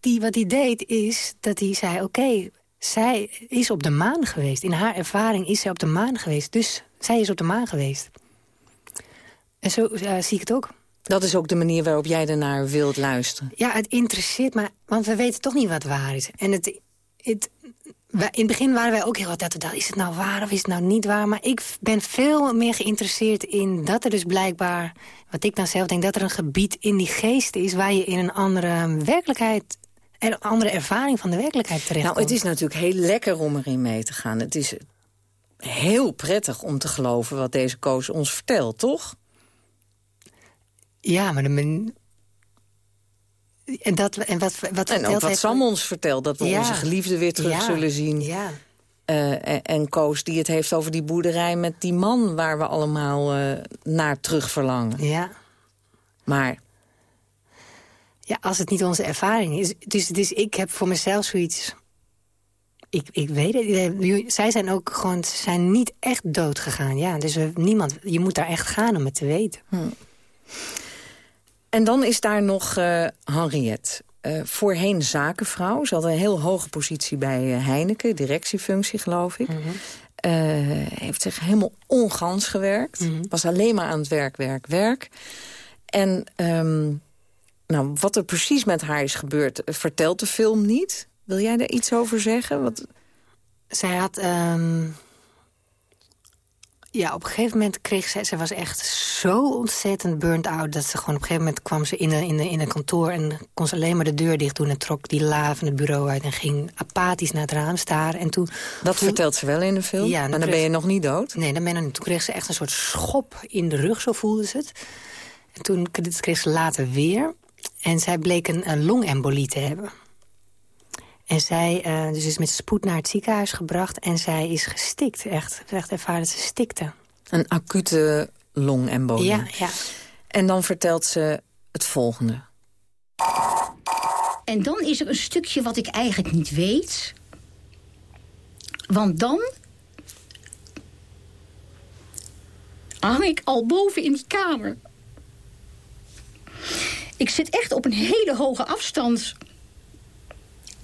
die, wat hij deed, is dat hij zei... oké, zij is op de maan geweest. In haar ervaring is zij op de maan geweest. Dus zij is op de maan geweest. En zo zie ik het ook. Dat is ook de manier waarop jij ernaar wilt luisteren. Ja, het interesseert me, want we weten toch niet wat waar is. En het, het, in het begin waren wij ook heel wat dat, dat is het nou waar of is het nou niet waar. Maar ik ben veel meer geïnteresseerd in dat er dus blijkbaar, wat ik dan zelf denk, dat er een gebied in die geest is waar je in een andere werkelijkheid, een andere ervaring van de werkelijkheid terecht Nou, het is natuurlijk heel lekker om erin mee te gaan. Het is heel prettig om te geloven wat deze koos ons vertelt, toch? Ja, maar de men... En, dat, en wat, wat En ook wat Sam ons vertelt, dat we Ja. onze geliefde weer terug Ja. zullen zien. Ja. Eh, en, en Koos die het heeft over die boerderij met die man... waar we allemaal eh, naar terug verlangen. Ja. Maar Ja, als het niet onze ervaring is. Dus, dus ik heb voor mezelf zoiets... Ik, ik weet het. eh, Zij zijn ook gewoon ze zijn niet echt dood gegaan. Ja, dus we, niemand, je moet daar echt gaan om het te weten. En dan is daar nog eh Henriette. Eh, voorheen zakenvrouw. Ze had een heel hoge positie bij eh, Heineken. Directiefunctie, geloof ik. Eh, heeft zich helemaal ongans gewerkt. Was alleen maar aan het werk, werk, werk. En ehm, nou, wat er precies met haar is gebeurd... vertelt de film niet. Wil jij daar iets over zeggen? Wat... Zij had... ehm, ja, op een gegeven moment kreeg zij... Ze was echt zo ontzettend burnt out... dat ze gewoon op een gegeven moment kwam ze in een, in een, in een kantoor... en kon ze alleen maar de deur dicht doen... en trok die la van het bureau uit... en ging apathisch naar het raam staren. En toen, Dat vertelt ze wel in de film, Ja, maar dan ben je nog niet dood. Nee, dan ben je. Toen kreeg ze echt een soort schop in de rug, zo voelde ze het. En toen kreeg ze later weer. En zij bleek een, een longembolie te hebben. En zij eh, dus is met spoed naar het ziekenhuis gebracht. En zij is gestikt, echt. Echt ervaren dat ze stikte. Een acute longembolie. Ja, ja. En dan vertelt ze het volgende. En dan is er een stukje wat ik eigenlijk niet weet. Want dan hang ik al boven in die kamer. Ik zit echt op een hele hoge afstand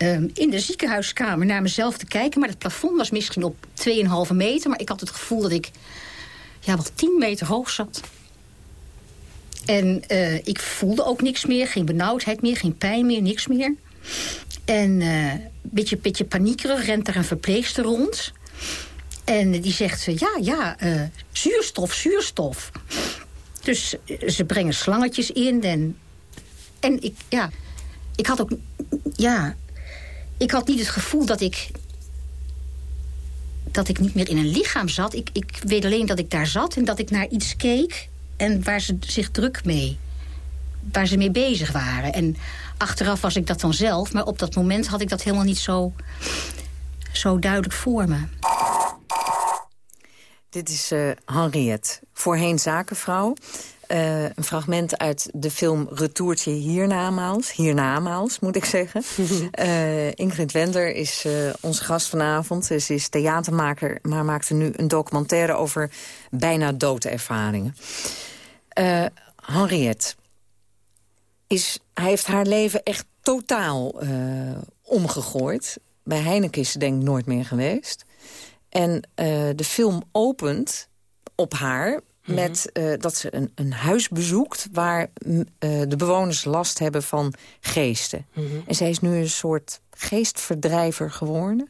ehm, in de ziekenhuiskamer naar mezelf te kijken. Maar het plafond was misschien op 2,5 meter. Maar ik had het gevoel dat ik ja, wel 10 meter hoog zat. En eh, ik voelde ook niks meer. Geen benauwdheid meer, geen pijn meer, niks meer. En eh, een beetje, beetje paniekerig rent er een verpleegster rond. En die zegt, ze, ja, ja, eh, zuurstof, zuurstof. Dus eh, ze brengen slangetjes in. En, en ik, ja, ik had ook, ja, ik had niet het gevoel dat ik dat ik niet meer in een lichaam zat. Ik, ik weet alleen dat ik daar zat en dat ik naar iets keek... en waar ze zich druk mee, waar ze mee bezig waren. En achteraf was ik dat dan zelf, maar op dat moment had ik dat helemaal niet zo, zo duidelijk voor me. Dit is eh, Henriette, voorheen zakenvrouw. Eh, een fragment uit de film Retourtje hiernamaals. Hiernamaals, moet ik zeggen. Eh, Ingrid Wender is eh, onze gast vanavond. Ze is theatermaker, maar maakte nu een documentaire... over bijna doodervaringen. Henriette, is, hij heeft haar leven echt totaal omgegooid. Bij Heineken is ze denk ik nooit meer geweest. En de film opent op haar met eh, dat ze een, een huis bezoekt... waar mm, eh, de bewoners last hebben van geesten. En zij is nu een soort geestverdrijver geworden.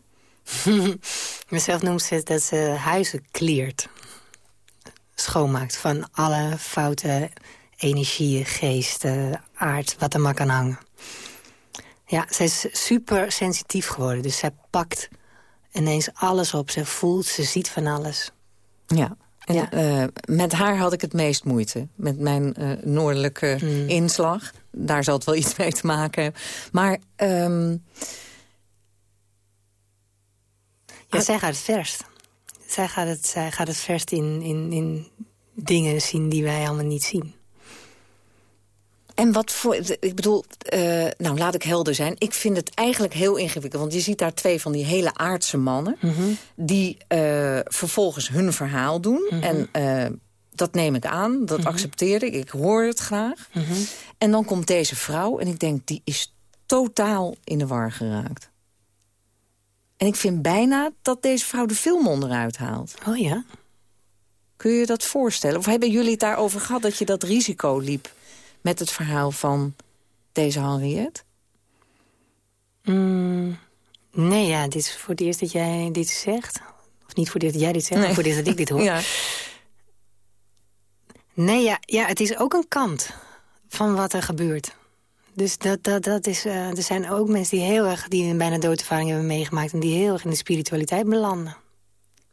Mezelf noemt ze dat ze huizen kleert. Schoonmaakt van alle foute energieën, geesten, aard, wat er maar kan hangen. Ja, zij is super sensitief geworden. Dus zij pakt ineens alles op. Ze voelt, ze ziet van alles. Ja. En, eh, met haar had ik het meest moeite. Met mijn uh, noordelijke Hmm. inslag. Daar zal het wel iets mee te maken hebben. Maar... ehm, Ja, zij gaat het verst. Zij gaat het, zij gaat het verst in, in, in dingen zien die wij allemaal niet zien. En wat voor... Ik bedoel, eh, nou laat ik helder zijn. Ik vind het eigenlijk heel ingewikkeld. Want je ziet daar twee van die hele aardse mannen... die eh, vervolgens hun verhaal doen. En eh, dat neem ik aan, dat accepteer ik. Ik hoor het graag. En dan komt deze vrouw en ik denk, die is totaal in de war geraakt. En ik vind bijna dat deze vrouw de film onderuit haalt. Oh ja? Kun je je dat voorstellen? Of hebben jullie het daarover gehad dat je dat risico liep... met het verhaal van deze Henriette? Mm, nee, ja, dit is voor het eerst dat jij dit zegt. Of niet voor het eerst dat jij dit zegt, maar voor het eerst dat ik dit hoor. Ja. Nee, ja, ja, het is ook een kant van wat er gebeurt. Dus dat, dat, dat is, eh, er zijn ook mensen die heel erg die een bijna doodervaring hebben meegemaakt... en die heel erg in de spiritualiteit belanden.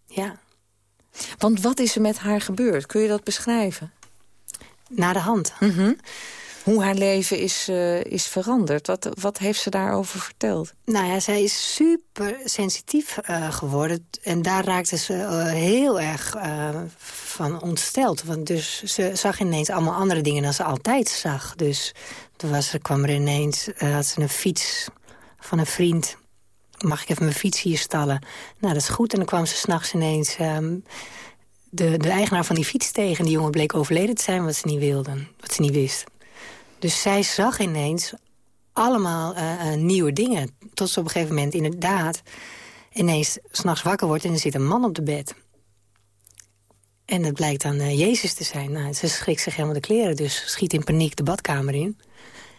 Ja. Want wat is er met haar gebeurd? Kun je dat beschrijven? Na de hand. Mhm. Hoe haar leven is, eh, is veranderd. Wat, wat heeft ze daarover verteld? Nou ja, zij is super sensitief eh, geworden. En daar raakte ze eh, heel erg van ontsteld. Want dus ze zag ineens allemaal andere dingen dan ze altijd zag. Dus toen was, er kwam er ineens, had ze een fiets van een vriend. Mag ik even mijn fiets hier stallen? Nou, dat is goed. En dan kwam ze s'nachts ineens ehm, de, de eigenaar van die fiets tegen. Die jongen bleek overleden te zijn, wat ze niet wilden. Wat ze niet wist. Dus zij zag ineens allemaal eh, eh, nieuwe dingen. Tot ze op een gegeven moment inderdaad ineens s'nachts wakker wordt... en er zit een man op de bed. En dat blijkt dan eh, Jezus te zijn. Nou, ze schrikt zich helemaal de kleren, dus schiet in paniek de badkamer in.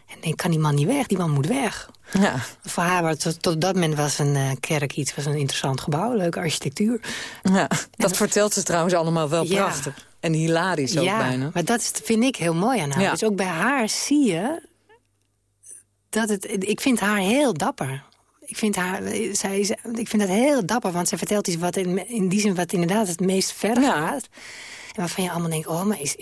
En denkt, kan die man niet weg? Die man moet weg. Ja. Voor haar was tot, tot dat moment was een eh, kerk iets, was een interessant gebouw, leuke architectuur. Ja, dat vertelt ze trouwens allemaal wel Ja. prachtig. En hilarisch ook ja, bijna. maar dat is- vind ik heel mooi aan haar. Ja. Dus ook bij haar zie je dat het. Ik vind haar heel dapper. Ik vind, haar, zij, ik vind dat heel dapper, want zij vertelt iets wat in, in die zin wat inderdaad het meest ver gaat. Waarvan je allemaal denkt, oh, maar is...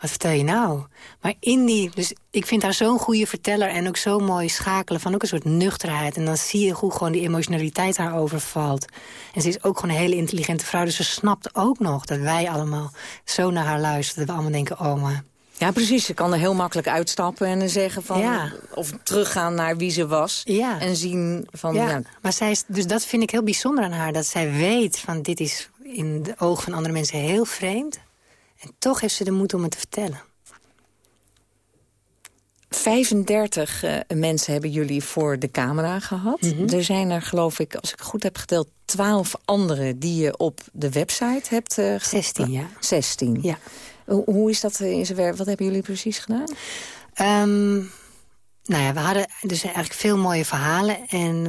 Wat vertel je nou? Maar in die... Dus ik vind haar zo'n goede verteller en ook zo mooi schakelen van ook een soort nuchterheid. En dan zie je hoe gewoon die emotionaliteit haar overvalt. En ze is ook gewoon een hele intelligente vrouw. Dus ze snapt ook nog dat wij allemaal zo naar haar luisteren. Dat we allemaal denken, oh, maar... Ja, precies. Ze kan er heel makkelijk uitstappen en zeggen van... Ja. Of teruggaan naar wie ze was. Ja. En zien van... ja, Ja. maar zij is, dus dat vind ik heel bijzonder aan haar. Dat zij weet van dit is in de ogen van andere mensen heel vreemd. En toch heeft ze de moed om het te vertellen. 35 eh, mensen hebben jullie voor de camera gehad. Mhm. Er zijn er, geloof ik, als ik goed heb geteld... 12 andere die je op de website hebt uh, 16, ja. 16. Ja. Hoe, hoe is dat in zijn werk? Wat hebben jullie precies gedaan? Ehm, nou ja, we hadden dus eigenlijk veel mooie verhalen. En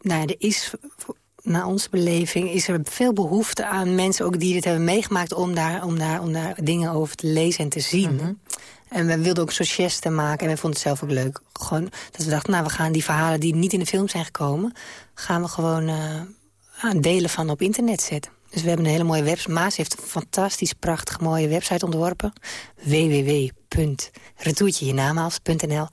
nou ja, er is, naar onze beleving, is er veel behoefte aan mensen ook die dit hebben meegemaakt... om daar, om daar, om daar dingen over te lezen en te zien. En we wilden ook geste maken. En we vonden het zelf ook leuk. Gewoon dat we dachten, nou, we gaan die verhalen die niet in de film zijn gekomen... gaan we gewoon aan delen van op internet zetten. Dus we hebben een hele mooie website. Maas heeft een fantastisch, prachtig mooie website ontworpen. www.retourtjehiernamaals.nl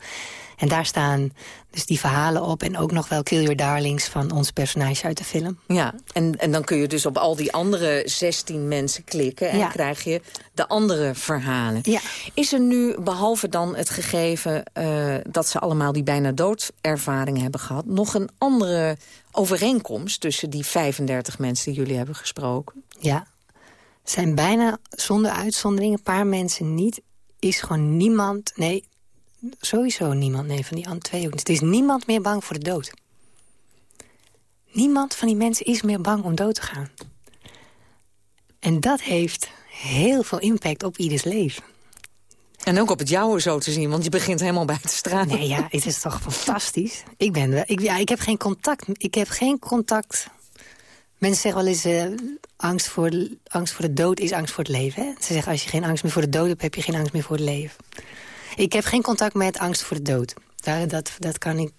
En daar staan dus die verhalen op. En ook nog wel Kill Your Darlings van ons personage uit de film. Ja, en, en dan kun je dus op al die andere 16 mensen klikken... en Ja. krijg je de andere verhalen. Ja. Is er nu, behalve dan het gegeven eh, dat ze allemaal die bijna doodervaring hebben gehad... nog een andere overeenkomst tussen die 35 mensen die jullie hebben gesproken? Ja. Zijn bijna zonder uitzondering, een paar mensen niet... is gewoon niemand, nee, sowieso niemand, nee, van die twee ook niet. Er is niemand meer bang voor de dood. Niemand van die mensen is meer bang om dood te gaan. En dat heeft heel veel impact op ieders leven. En ook op het jouwe zo te zien, want je begint helemaal bij te stralen. Nee, ja, het is toch fantastisch. Ik ben wel, ik, ja, ik heb geen contact. Ik heb geen contact. Mensen zeggen wel eens, eh, angst, voor, de- angst voor de dood is angst voor het leven. Hè? Ze zeggen, als je geen angst meer voor de dood hebt, heb je geen angst meer voor het leven. Ik heb geen contact met angst voor de dood. Daar, dat, dat kan ik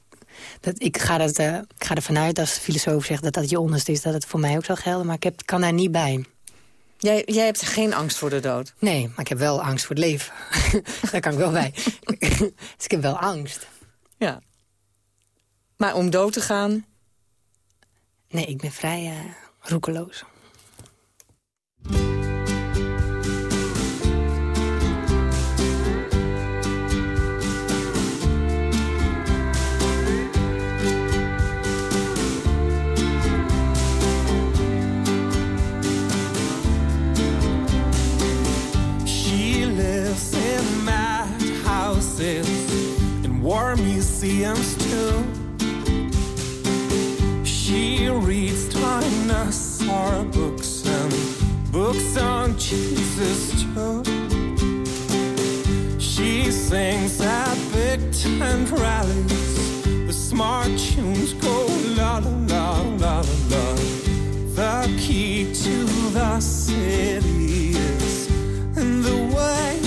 Dat, ik, ga dat, eh, ik ga ervan uit, als de filosoof zegt dat dat je onderste is... dat het voor mij ook zal gelden, maar ik heb, kan daar niet bij. Jij, jij hebt geen angst voor de dood? Nee, maar ik heb wel angst voor het leven. daar kan ik wel bij. dus ik heb wel angst. Ja. Maar om dood te gaan? Nee, ik ben vrij uh, roekeloos. Museums too. She reads dinosaur books and books on Jesus too. She sings at big tent rallies. The smart tunes go la la la la la. The key to the city is in the way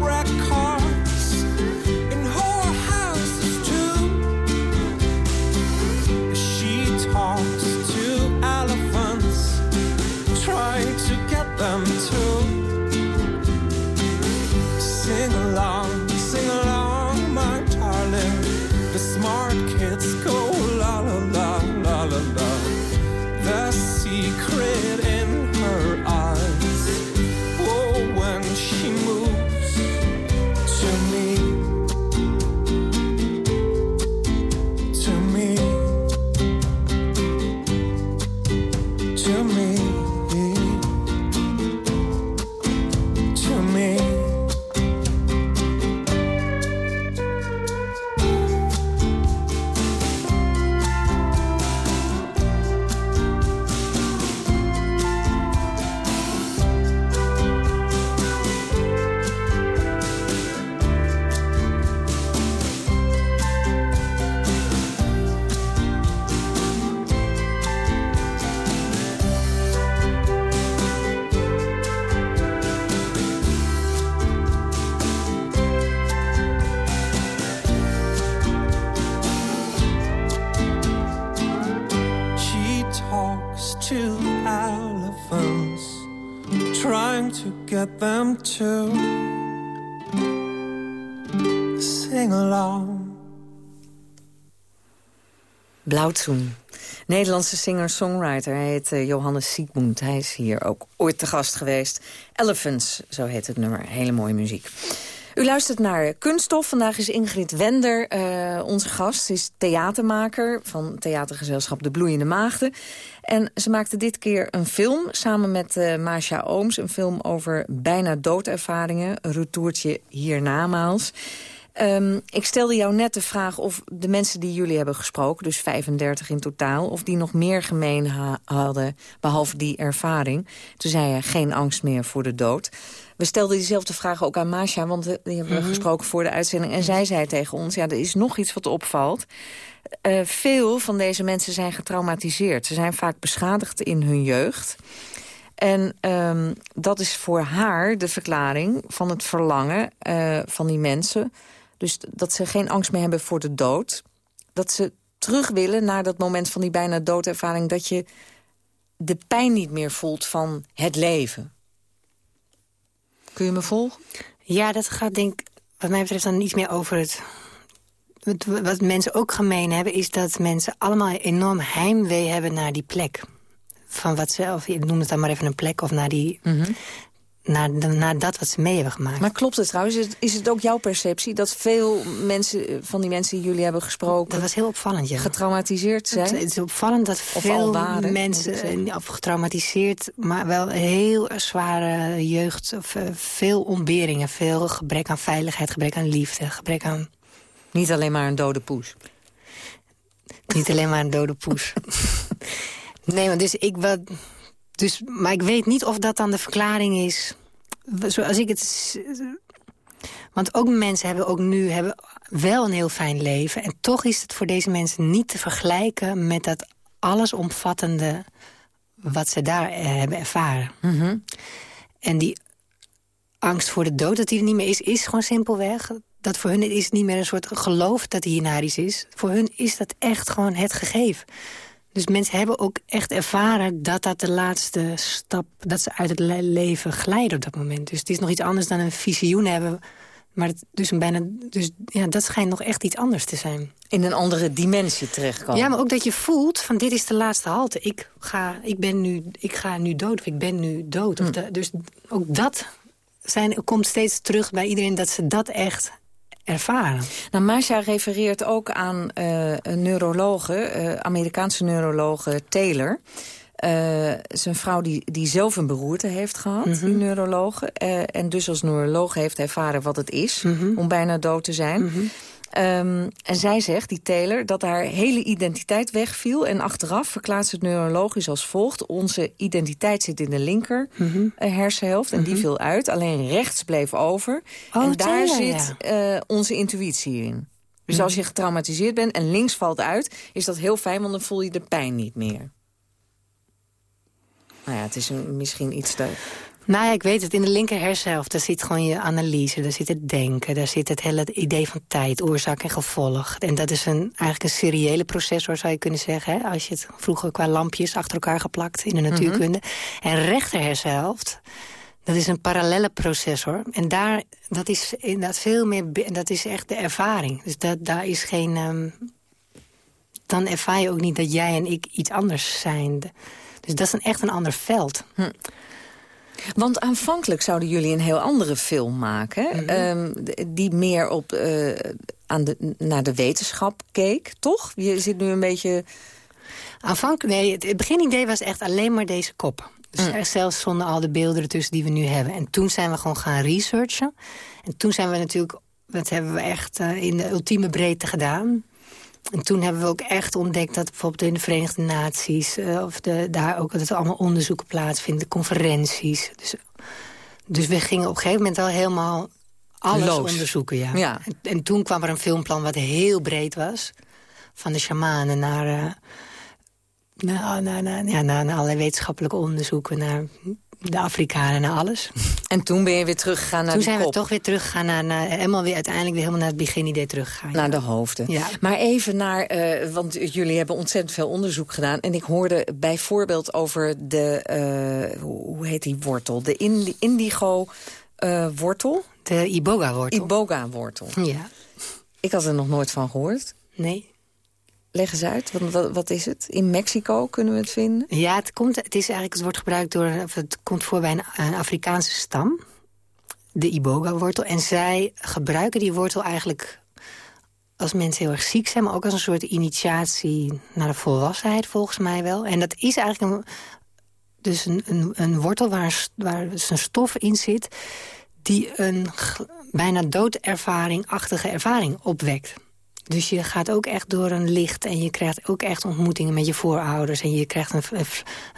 wrecked car. Nederlandse singer-songwriter. Hij heet eh, Johannes Siegmund. Hij is hier ook ooit te gast geweest. Elephants, zo heet het nummer. Hele mooie muziek. U luistert naar Kunststof. Vandaag is Ingrid Wender eh, onze gast. Ze is theatermaker van theatergezelschap De Bloeiende Maagden. En ze maakte dit keer een film samen met uh, Ooms. Een film over bijna doodervaringen. Een retourtje hiernamaals. Um, ik stelde jou net de vraag of de mensen die jullie hebben gesproken... dus 35 in totaal, of die nog meer gemeen ha hadden... behalve die ervaring. Toen zei je geen angst meer voor de dood. We stelden diezelfde vraag ook aan Masha, want we hebben mm -hmm. gesproken voor de uitzending. En zij zei tegen ons, ja, er is nog iets wat opvalt. Uh, veel van deze mensen zijn getraumatiseerd. Ze zijn vaak beschadigd in hun jeugd. En um, dat is voor haar de verklaring van het verlangen uh, van die mensen... Dus dat ze geen angst meer hebben voor de dood. Dat ze terug willen naar dat moment van die bijna doodervaring... dat je de pijn niet meer voelt van het leven. Kun je me volgen? Ja, dat gaat denk ik wat mij betreft dan iets meer over het... Wat mensen ook gemeen hebben, is dat mensen allemaal enorm heimwee hebben naar die plek. Van wat ze, of ik noem het dan maar even een plek, of naar die... Mm -hmm naar, naar dat wat ze mee hebben gemaakt. Maar klopt het trouwens? Is het, is het ook jouw perceptie dat veel mensen van die mensen die jullie hebben gesproken... Dat was heel opvallend, ja. Getraumatiseerd zijn? Het is opvallend dat veel waren, mensen, of getraumatiseerd... maar wel heel zware jeugd, of, uh, veel ontberingen... veel gebrek aan veiligheid, gebrek aan liefde, gebrek aan... Niet alleen maar een dode poes? Niet alleen maar een dode poes. nee, maar dus ik... Wat, dus, maar ik weet niet of dat dan de verklaring is. Zoals ik het... Want ook mensen hebben ook nu hebben wel een heel fijn leven. En toch is het voor deze mensen niet te vergelijken met dat allesomvattende wat ze daar eh, hebben ervaren. En die angst voor de dood, dat die er niet meer is, is gewoon simpelweg... dat voor hun is niet meer een soort geloof dat hij hiernarisch is. Voor hun is dat echt gewoon het gegeven. Dus mensen hebben ook echt ervaren dat dat de laatste stap... dat ze uit het le- leven glijden op dat moment. Dus het is nog iets anders dan een visioen hebben... Maar het, dus een bijna, dus, ja, dat schijnt nog echt iets anders te zijn. In een andere dimensie terechtkomen. Ja, maar ook dat je voelt van dit is de laatste halte. Ik ga, ik ben nu, ik ga nu dood of ik ben nu dood. Of de- dus ook dat zijn, komt steeds terug bij iedereen dat ze dat echt ervaren. Nou, Masha refereert ook aan eh, een neurologe, eh, Amerikaanse neurologe Taylor. Is een vrouw die, die zelf een beroerte heeft gehad, die neurologe. en dus als neuroloog heeft ervaren wat het is om bijna dood te zijn. Ehm, en zij zegt, die Taylor, dat haar hele identiteit wegviel. En achteraf verklaart het neurologisch als volgt. Onze identiteit zit in de linker eh, hersenhelft en die viel uit. Alleen rechts bleef over. Oh, en daar Taylor, zit eh, onze intuïtie in. Dus Mhm. als je getraumatiseerd bent en links valt uit... is dat heel fijn, want dan voel je de pijn niet meer. Nou ja, het is een- misschien iets te... Nou ja, ik weet het. In de linker hersenhelft, daar zit gewoon je analyse, daar zit het denken, daar zit het hele idee van tijd, oorzaak en gevolg. En dat is een, eigenlijk een seriële processor, zou je kunnen zeggen. Hè? Als je het vroeger qua lampjes achter elkaar geplakt in de natuurkunde. En rechter hersenhelft, dat is een parallelle processor. En daar, dat is inderdaad veel meer, dat is echt de ervaring. Dus dat, daar is geen, ehm, dan ervaar je ook niet dat jij en ik iets anders zijn. Dus dat is een, echt een ander veld. Want aanvankelijk zouden jullie een heel andere film maken... Mhm. ehm, die meer op, eh, aan de, naar de wetenschap keek, toch? Je zit nu een beetje... Aanvankelijk, nee, het, beginidee was echt alleen maar deze koppen. Dus Mm. zelfs zonder al de beelden ertussen die we nu hebben. En toen zijn we gewoon gaan researchen. En toen zijn we natuurlijk, dat hebben we echt eh, in de ultieme breedte gedaan. En toen hebben we ook echt ontdekt dat bijvoorbeeld in de Verenigde Naties... eh, of de, daar ook dat er allemaal onderzoeken plaatsvinden, conferenties. Dus, dus we gingen op een gegeven moment al helemaal alles Loos. onderzoeken. Ja. Ja. En, en toen kwam er een filmplan wat heel breed was. Van de shamanen naar... eh, naar, naar, naar, ja, allerlei wetenschappelijke onderzoeken, naar de Afrikanen, naar alles. En toen ben je weer teruggegaan naar Toen zijn kop. we toch weer teruggegaan naar, naar helemaal weer uiteindelijk weer helemaal naar het beginidee teruggegaan. Naar de hoofden. Ja. Maar even naar, eh, want jullie hebben ontzettend veel onderzoek gedaan. En ik hoorde bijvoorbeeld over de, eh, hoe heet die wortel? De indi- indigo-wortel? de iboga-wortel. Iboga-wortel. Ja. Ik had er nog nooit van gehoord. Nee. Leg eens uit, wat, wat, is het? In Mexico kunnen we het vinden? Ja, het, komt, het, is eigenlijk, het wordt gebruikt door, het komt voor bij een, Afrikaanse stam. De iboga-wortel. En zij gebruiken die wortel eigenlijk als mensen heel erg ziek zijn... maar ook als een soort initiatie naar de volwassenheid, volgens mij wel. En dat is eigenlijk een, dus een, een, een wortel waar, waar dus een stof in zit... die een bijna doodervaring-achtige ervaring opwekt. Dus je gaat ook echt door een licht en je krijgt ook echt ontmoetingen met je voorouders. En je krijgt een,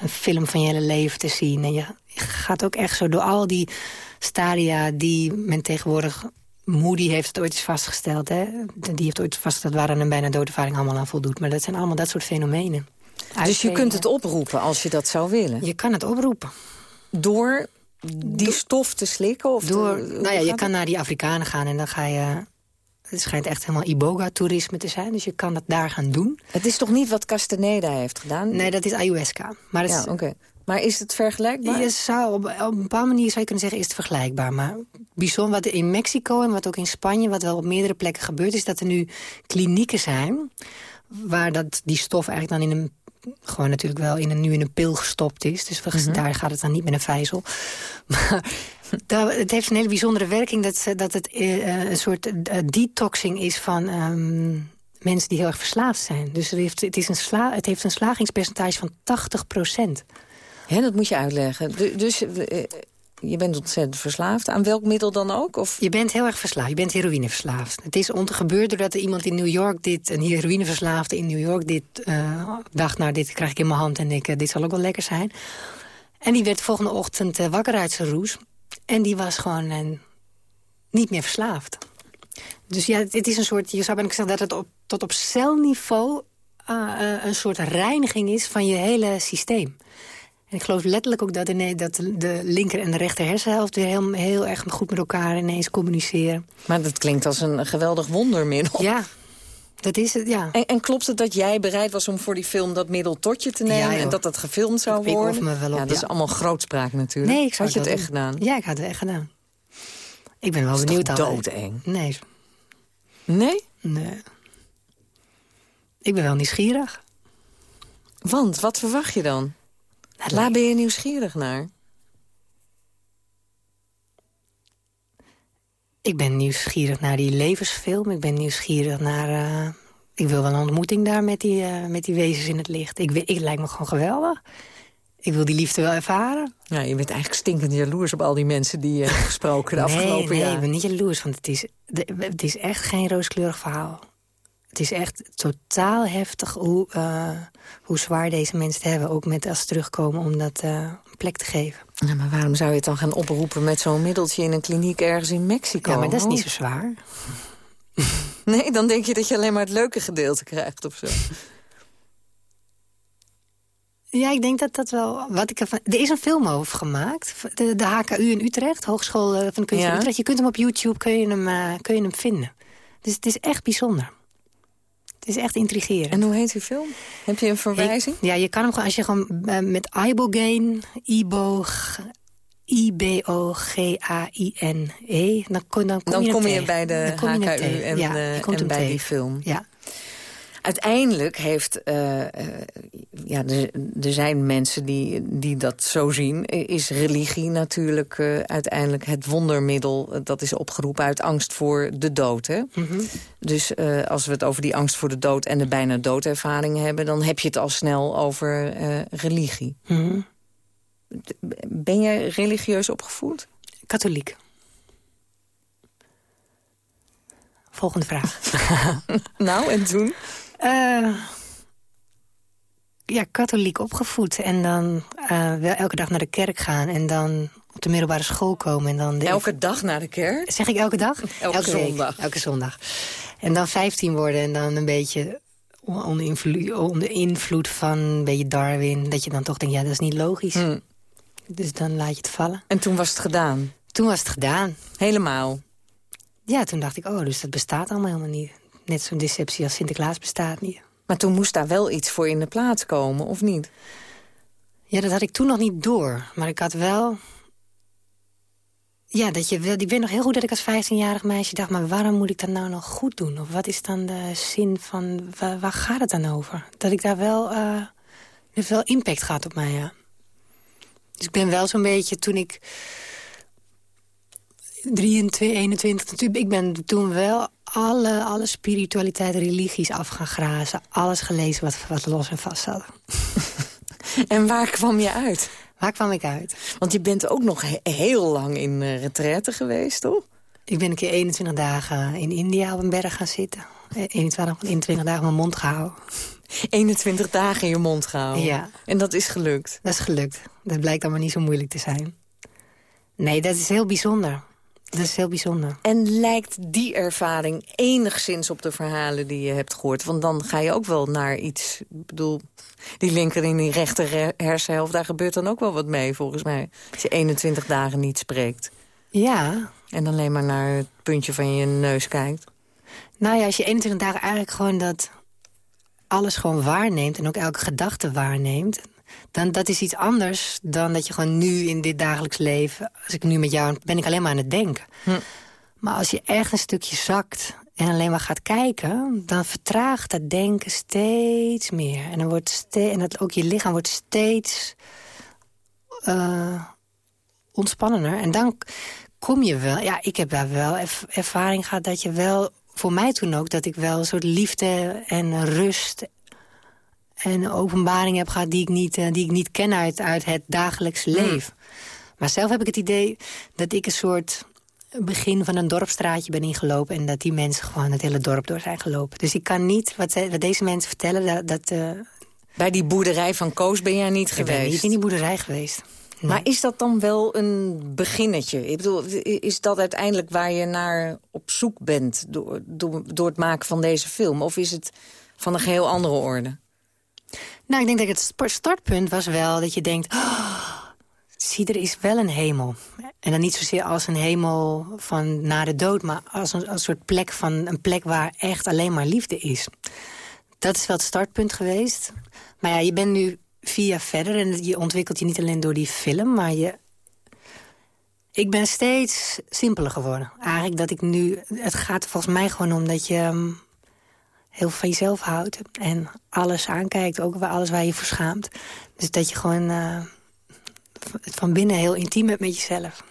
een, film van je hele leven te zien. En je gaat ook echt zo door al die stadia die men tegenwoordig... Moody heeft het ooit eens vastgesteld. Hè? Die heeft ooit vastgesteld waar een bijna doodervaring allemaal aan voldoet. Maar dat zijn allemaal dat soort fenomenen. Dus je kunt het oproepen als je dat zou willen? Je kan het oproepen. Door die stof te slikken? Of Door, te- nou ja, je kan naar die Afrikanen gaan en dan ga je... Het schijnt echt helemaal iboga-toerisme te zijn. Dus je kan dat daar gaan doen. Het is toch niet wat Castaneda heeft gedaan? Nee, dat is ayahuasca. Maar Ja, is, oké. Maar is het vergelijkbaar? Je zou, op, op een bepaalde manier zou je kunnen zeggen, is het vergelijkbaar. Maar bijzonder wat in Mexico en wat ook in Spanje, wat wel op meerdere plekken gebeurt, is dat er nu klinieken zijn waar dat, die stof eigenlijk dan in een gewoon natuurlijk wel in een, nu in een pil gestopt is. Dus Mhm. daar gaat het dan niet met een vijzel. Maar het heeft een hele bijzondere werking... dat, ze- dat het eh, eh, een soort eh, detoxing is van ehm, mensen die heel erg verslaafd zijn. Dus het heeft, het, is een sla, het heeft een slagingspercentage van 80 procent. Dat moet je uitleggen. Du- Dus je bent ontzettend verslaafd. Aan welk middel dan ook? Of... Je bent heel erg verslaafd. Je bent heroïneverslaafd. Het is gebeurd doordat er iemand in New York dit... een heroïneverslaafde in New York dit dacht... nou, dit krijg ik in mijn hand en ik, dit zal ook wel lekker zijn. En die werd de volgende ochtend wakker uit zijn roes. En die was gewoon eh, niet meer verslaafd. Dus ja, het is een soort... Je zou bijna zeggen dat het op, tot op celniveau... eh, eh, een soort reiniging is van je hele systeem. En ik geloof letterlijk ook dat, ineens, dat de- de linker en de rechter hersenhelft... weer heel, heel erg goed met elkaar ineens communiceren. Maar dat klinkt als een geweldig wondermiddel. Ja, dat is het, ja. En, en klopt het dat jij bereid was om voor die film dat middel tot je te nemen... Ja, en dat dat gefilmd zou Ik- ik worden? offer me wel op, ja, dat is allemaal grootspraak natuurlijk. Nee, ik zou Had je het echt doen. gedaan? Ja, ik had het echt gedaan. Ik ben wel is benieuwd doodeng? Nee. Nee? Nee. Ik ben wel nieuwsgierig. Want, wat verwacht je dan? Nou, Waar ben je nieuwsgierig naar? Ik ben nieuwsgierig naar die levensfilm. Ik ben nieuwsgierig naar... eh, ik wil wel een ontmoeting daar met die, eh, met die wezens in het licht. Ik, ik lijkt me gewoon geweldig. Ik wil die liefde wel ervaren. Ja, je bent eigenlijk stinkend jaloers op al die mensen die je hebt gesproken de nee, afgelopen nee, jaar. ik ben niet jaloers, want het is, het is echt geen rooskleurig verhaal. Het is echt totaal heftig hoe, eh, hoe zwaar deze mensen het hebben. Ook met als ze terugkomen om dat een plek te geven. Maar waarom zou je het dan gaan oproepen met zo'n middeltje in een kliniek ergens in Mexico? Ja, maar dat is niet zo zwaar. Nee, dan denk je dat je alleen maar het leuke gedeelte krijgt of zo. Ja, ik denk dat dat wel... Wat ik ervan, er is een film over gemaakt. De, de HKU in Utrecht, Hogeschool eh, van de Kunst Ja. in Utrecht. Je kunt hem op YouTube kun je hem, eh, kun je hem vinden. Dus het is echt bijzonder. Het is echt intrigerend. En hoe heet die film? Heb je een verwijzing? Ja, je kan hem gewoon... Als je gewoon eh, met Ibogaine, Ibo... I-B-O-G-A-I-N-E. Dan, kom- dan kom Dan je, kom je bij de Dan kom je hem HKU tegen. en, ja, eh, en bij die film. Ja. Uiteindelijk heeft... eh, eh, ja, er, er zijn mensen die, die dat zo zien. Is religie natuurlijk eh, uiteindelijk het wondermiddel... dat is opgeroepen uit angst voor de dood. Hè? Mhm. Dus als we het over die angst voor de dood... en de bijna doodervaring hebben... dan heb je het al snel over religie. Mhm. Ben jij religieus opgevoed? Katholiek. Volgende vraag. nou, en toen? Eh, ja, katholiek opgevoed. En dan eh, wel elke dag naar de kerk gaan. En dan op de middelbare school komen. En dan de Elke dag naar de kerk? Zeg ik elke dag? Elke zondag. elke zondag. En dan 15 worden en dan een beetje onder invloed, onder invloed van een beetje Darwin. Dat je dan toch denkt, ja, dat is niet logisch. Hmm. Dus dan laat je het vallen. En toen was het gedaan? Toen was het gedaan. Helemaal? Ja, toen dacht ik, oh, dus dat bestaat allemaal helemaal niet. Net zo'n deceptie als Sinterklaas bestaat niet. Maar toen moest daar wel iets voor in de plaats komen, of niet? Ja, dat had ik toen nog niet door. Maar ik had wel... Ja, dat je. Ik weet nog heel goed dat ik als 15-jarig meisje dacht... maar waarom moet ik dat nou nog goed doen? Of wat is dan de zin van... Waar, waar gaat het dan over? Dat ik daar wel... eh heeft wel impact gehad op mij, ja. Dus ik ben wel zo'n beetje... Toen ik 23, 21... natuurlijk, Ik ben toen wel alle, alle spiritualiteit, religies af gaan grazen. Alles gelezen wat, wat los en vast zat. En waar kwam je uit? Waar kwam ik uit? Want je bent ook nog he- heel lang in uh, retraite geweest, toch? Ik ben een keer 21 dagen in India op een berg gaan zitten. Eh, 21, 21 dagen mijn mond gehouden. 21 dagen in je mond gehouden? Ja. En dat is gelukt? Dat is gelukt. Dat blijkt allemaal niet zo moeilijk te zijn. Nee, dat is heel bijzonder. Dat is heel bijzonder. En lijkt die ervaring enigszins op de verhalen die je hebt gehoord? Want dan ga je ook wel naar iets... Ik bedoel, die linker en die rechter hersenhelft... daar gebeurt dan ook wel wat mee, volgens mij. Als je 21 dagen niet spreekt. Ja. En alleen maar naar het puntje van je neus kijkt. Nou ja, als je 21 dagen eigenlijk gewoon dat... alles gewoon waarneemt en ook elke gedachte waarneemt... dan dat is iets anders dan dat je gewoon nu in dit dagelijks leven... als ik nu met jou ben ik alleen maar aan het denken. Hm. Maar als je echt een stukje zakt en alleen maar gaat kijken... dan vertraagt dat denken steeds meer. En, dan wordt ste en dat ook je lichaam wordt steeds uh, ontspannender. En dan kom je wel... Ja, ik heb daar wel erv ervaring gehad dat je wel... voor mij toen ook, dat ik wel een soort liefde en rust en openbaring heb gehad die ik niet, uh, die ik niet ken uit, uit het dagelijks leven. Mm. Maar zelf heb ik het idee dat ik een soort begin van een dorpstraatje ben ingelopen... en dat die mensen gewoon het hele dorp door zijn gelopen. Dus ik kan niet, wat, wat deze mensen vertellen... dat, dat uh, Bij die boerderij van Koos ben jij niet ik geweest? ben niet in die boerderij geweest. Nee. Maar is dat dan wel een beginnetje? Ik bedoel, is dat uiteindelijk waar je naar op zoek bent... door, door, door het maken van deze film? Of is het van een geheel andere orde? Nou, ik denk dat het startpunt was wel dat je denkt... "Oh, zie, er is wel een hemel. En dan niet zozeer als een hemel van na de dood... maar als een, als een soort plek, van, een plek waar echt alleen maar liefde is. Dat is wel het startpunt geweest. Maar ja, je bent nu vier jaar verder... en je ontwikkelt je niet alleen door die film, maar je... Ik ben steeds simpeler geworden. Eigenlijk dat ik nu... Het gaat volgens mij gewoon om dat je... heel veel van jezelf houdt. En alles aankijkt, ook waar alles waar je voor schaamt. Dus dat je gewoon eh, van binnen heel intiem hebt met jezelf.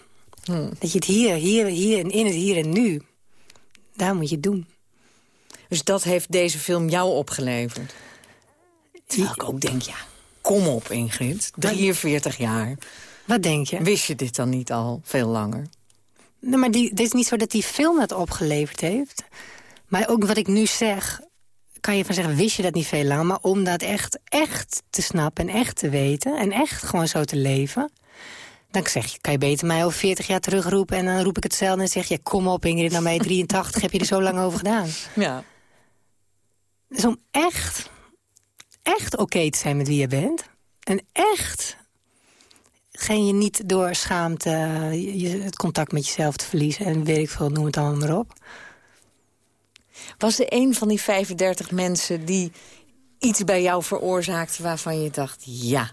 Dat je het hier, hier, hier en in het hier en nu... daar moet je het doen. Dus dat heeft deze film jou opgeleverd? Terwijl ik ook denk, ja, kom op Ingrid. 43 jaar. Wat denk je? Wist je dit dan niet al veel langer? Nee, maar die, het is niet zo dat die film het opgeleverd heeft. Maar ook wat ik nu zeg, kan je van zeggen, wist je dat niet veel langer. Maar om dat echt, echt te snappen en echt te weten... en echt gewoon zo te leven... dan zeg je, kan je beter mij over 40 jaar terugroepen... en dan roep ik hetzelfde en zeg je, kom op Ingrid, nou ben je 83... heb je er zo lang over gedaan. Ja. Dus om echt, echt oké te zijn met wie je bent... en echt geen je niet door schaamte je- het contact met jezelf te verliezen... en weet ik veel, noem het allemaal maar op. Was er een van die 35 mensen die iets bij jou veroorzaakte... waarvan je dacht, ja,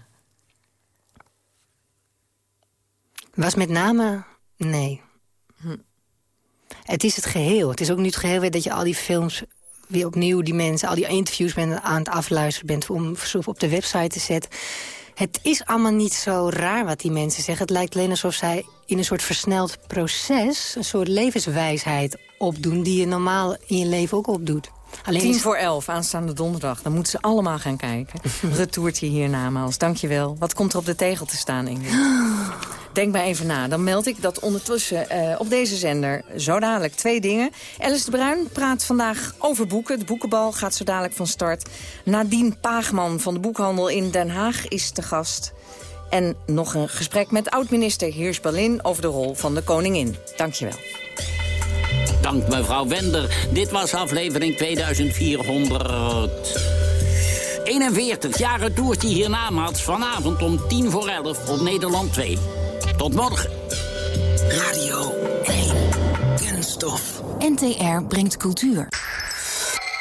Was met name... Nee. Hm. Het is het geheel. Het is ook niet het geheel weer dat je al die films weer opnieuw die mensen, al die interviews bent aan het afluisteren bent om op de website te zetten. Het is allemaal niet zo raar wat die mensen zeggen. Het lijkt alleen alsof zij in een soort versneld proces... een soort levenswijsheid opdoen die je normaal in je leven ook opdoet. Alleen tien voor elf, aanstaande donderdag. Dan moeten ze allemaal gaan kijken. Retourtje hiernamaals, dankjewel. Wat komt er op de tegel te staan, Ingrid? Denk maar even na. Dan meld ik dat ondertussen eh, op deze zender zo dadelijk twee dingen. Alice de Bruin praat vandaag over boeken. De boekenbal gaat zo dadelijk van start. Nadine Paagman van de boekhandel in Den Haag is te gast. En nog een gesprek met oud-minister Heers Berlin over de rol van de koningin. Dankjewel. Dank mevrouw Wender. Dit was aflevering 2441. Jaren Tours die hiernamaals vanavond om tien voor elf op Nederland 2. Tot morgen. Radio 1. Kunststof. NTR brengt cultuur.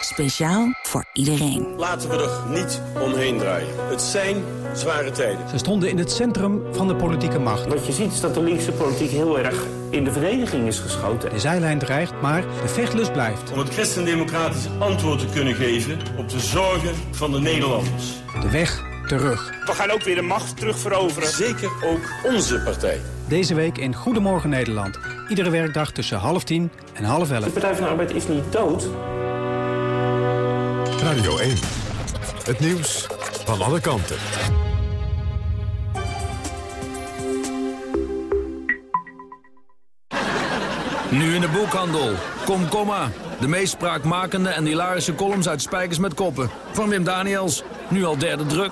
Speciaal voor iedereen. Laten we er niet omheen draaien. Het zijn zware tijden. Ze stonden in het centrum van de politieke macht. Wat je ziet is dat de linkse politiek heel erg in de verdediging is geschoten. De zijlijn dreigt, maar de vechtlust blijft. Om het christendemocratisch antwoord te kunnen geven op de zorgen van de Nederlanders. De weg terug. We gaan ook weer de macht terugveroveren. Zeker ook onze partij. Deze week in Goedemorgen Nederland. Iedere werkdag tussen half tien en half elf. De Partij van de Arbeid is niet dood. Radio 1. Het nieuws van alle kanten. Nu in de boekhandel. Komkomma. De meest spraakmakende en hilarische columns uit Spijkers met Koppen. Van Wim Daniels. Nu al derde druk.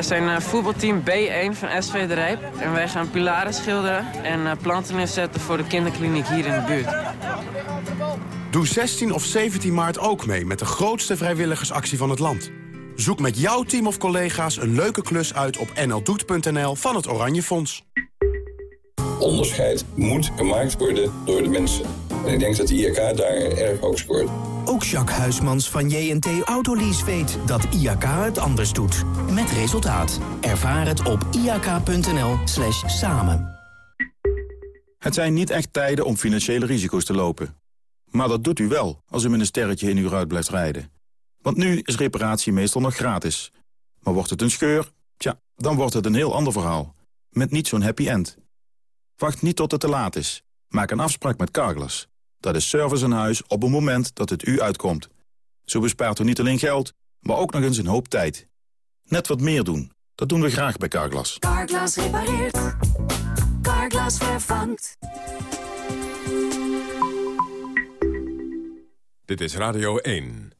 Wij zijn eh, voetbalteam B1 van SV De Rijp. En wij gaan pilaren schilderen en eh, planten inzetten voor de kinderkliniek hier in de buurt. Doe 16 of 17 maart ook mee met de grootste vrijwilligersactie van het land. Zoek met jouw team of collega's een leuke klus uit op nldoet.nl van het Oranje Fonds. Onderscheid moet gemaakt worden door de mensen. En ik denk dat de IRK daar erg hoog scoort. Ook Jacques Huismans van JNT Autolease weet dat IAK het anders doet. Met resultaat. Ervaar het op iak.nl slash samen. Het zijn niet echt tijden om financiële risico's te lopen. Maar dat doet u wel als u met een sterretje in uw ruit blijft rijden. Want nu is reparatie meestal nog gratis. Maar wordt het een scheur? Tja, dan wordt het een heel ander verhaal. Met niet zo'n happy end. Wacht niet tot het te laat is. Maak een afspraak met Carglass. Dat is service in huis op het moment dat het u uitkomt. Zo bespaart u niet alleen geld, maar ook nog eens een hoop tijd. Net wat meer doen. Dat doen we graag bij Carglass. Carglass repareert. Carglass vervangt. Dit is Radio 1.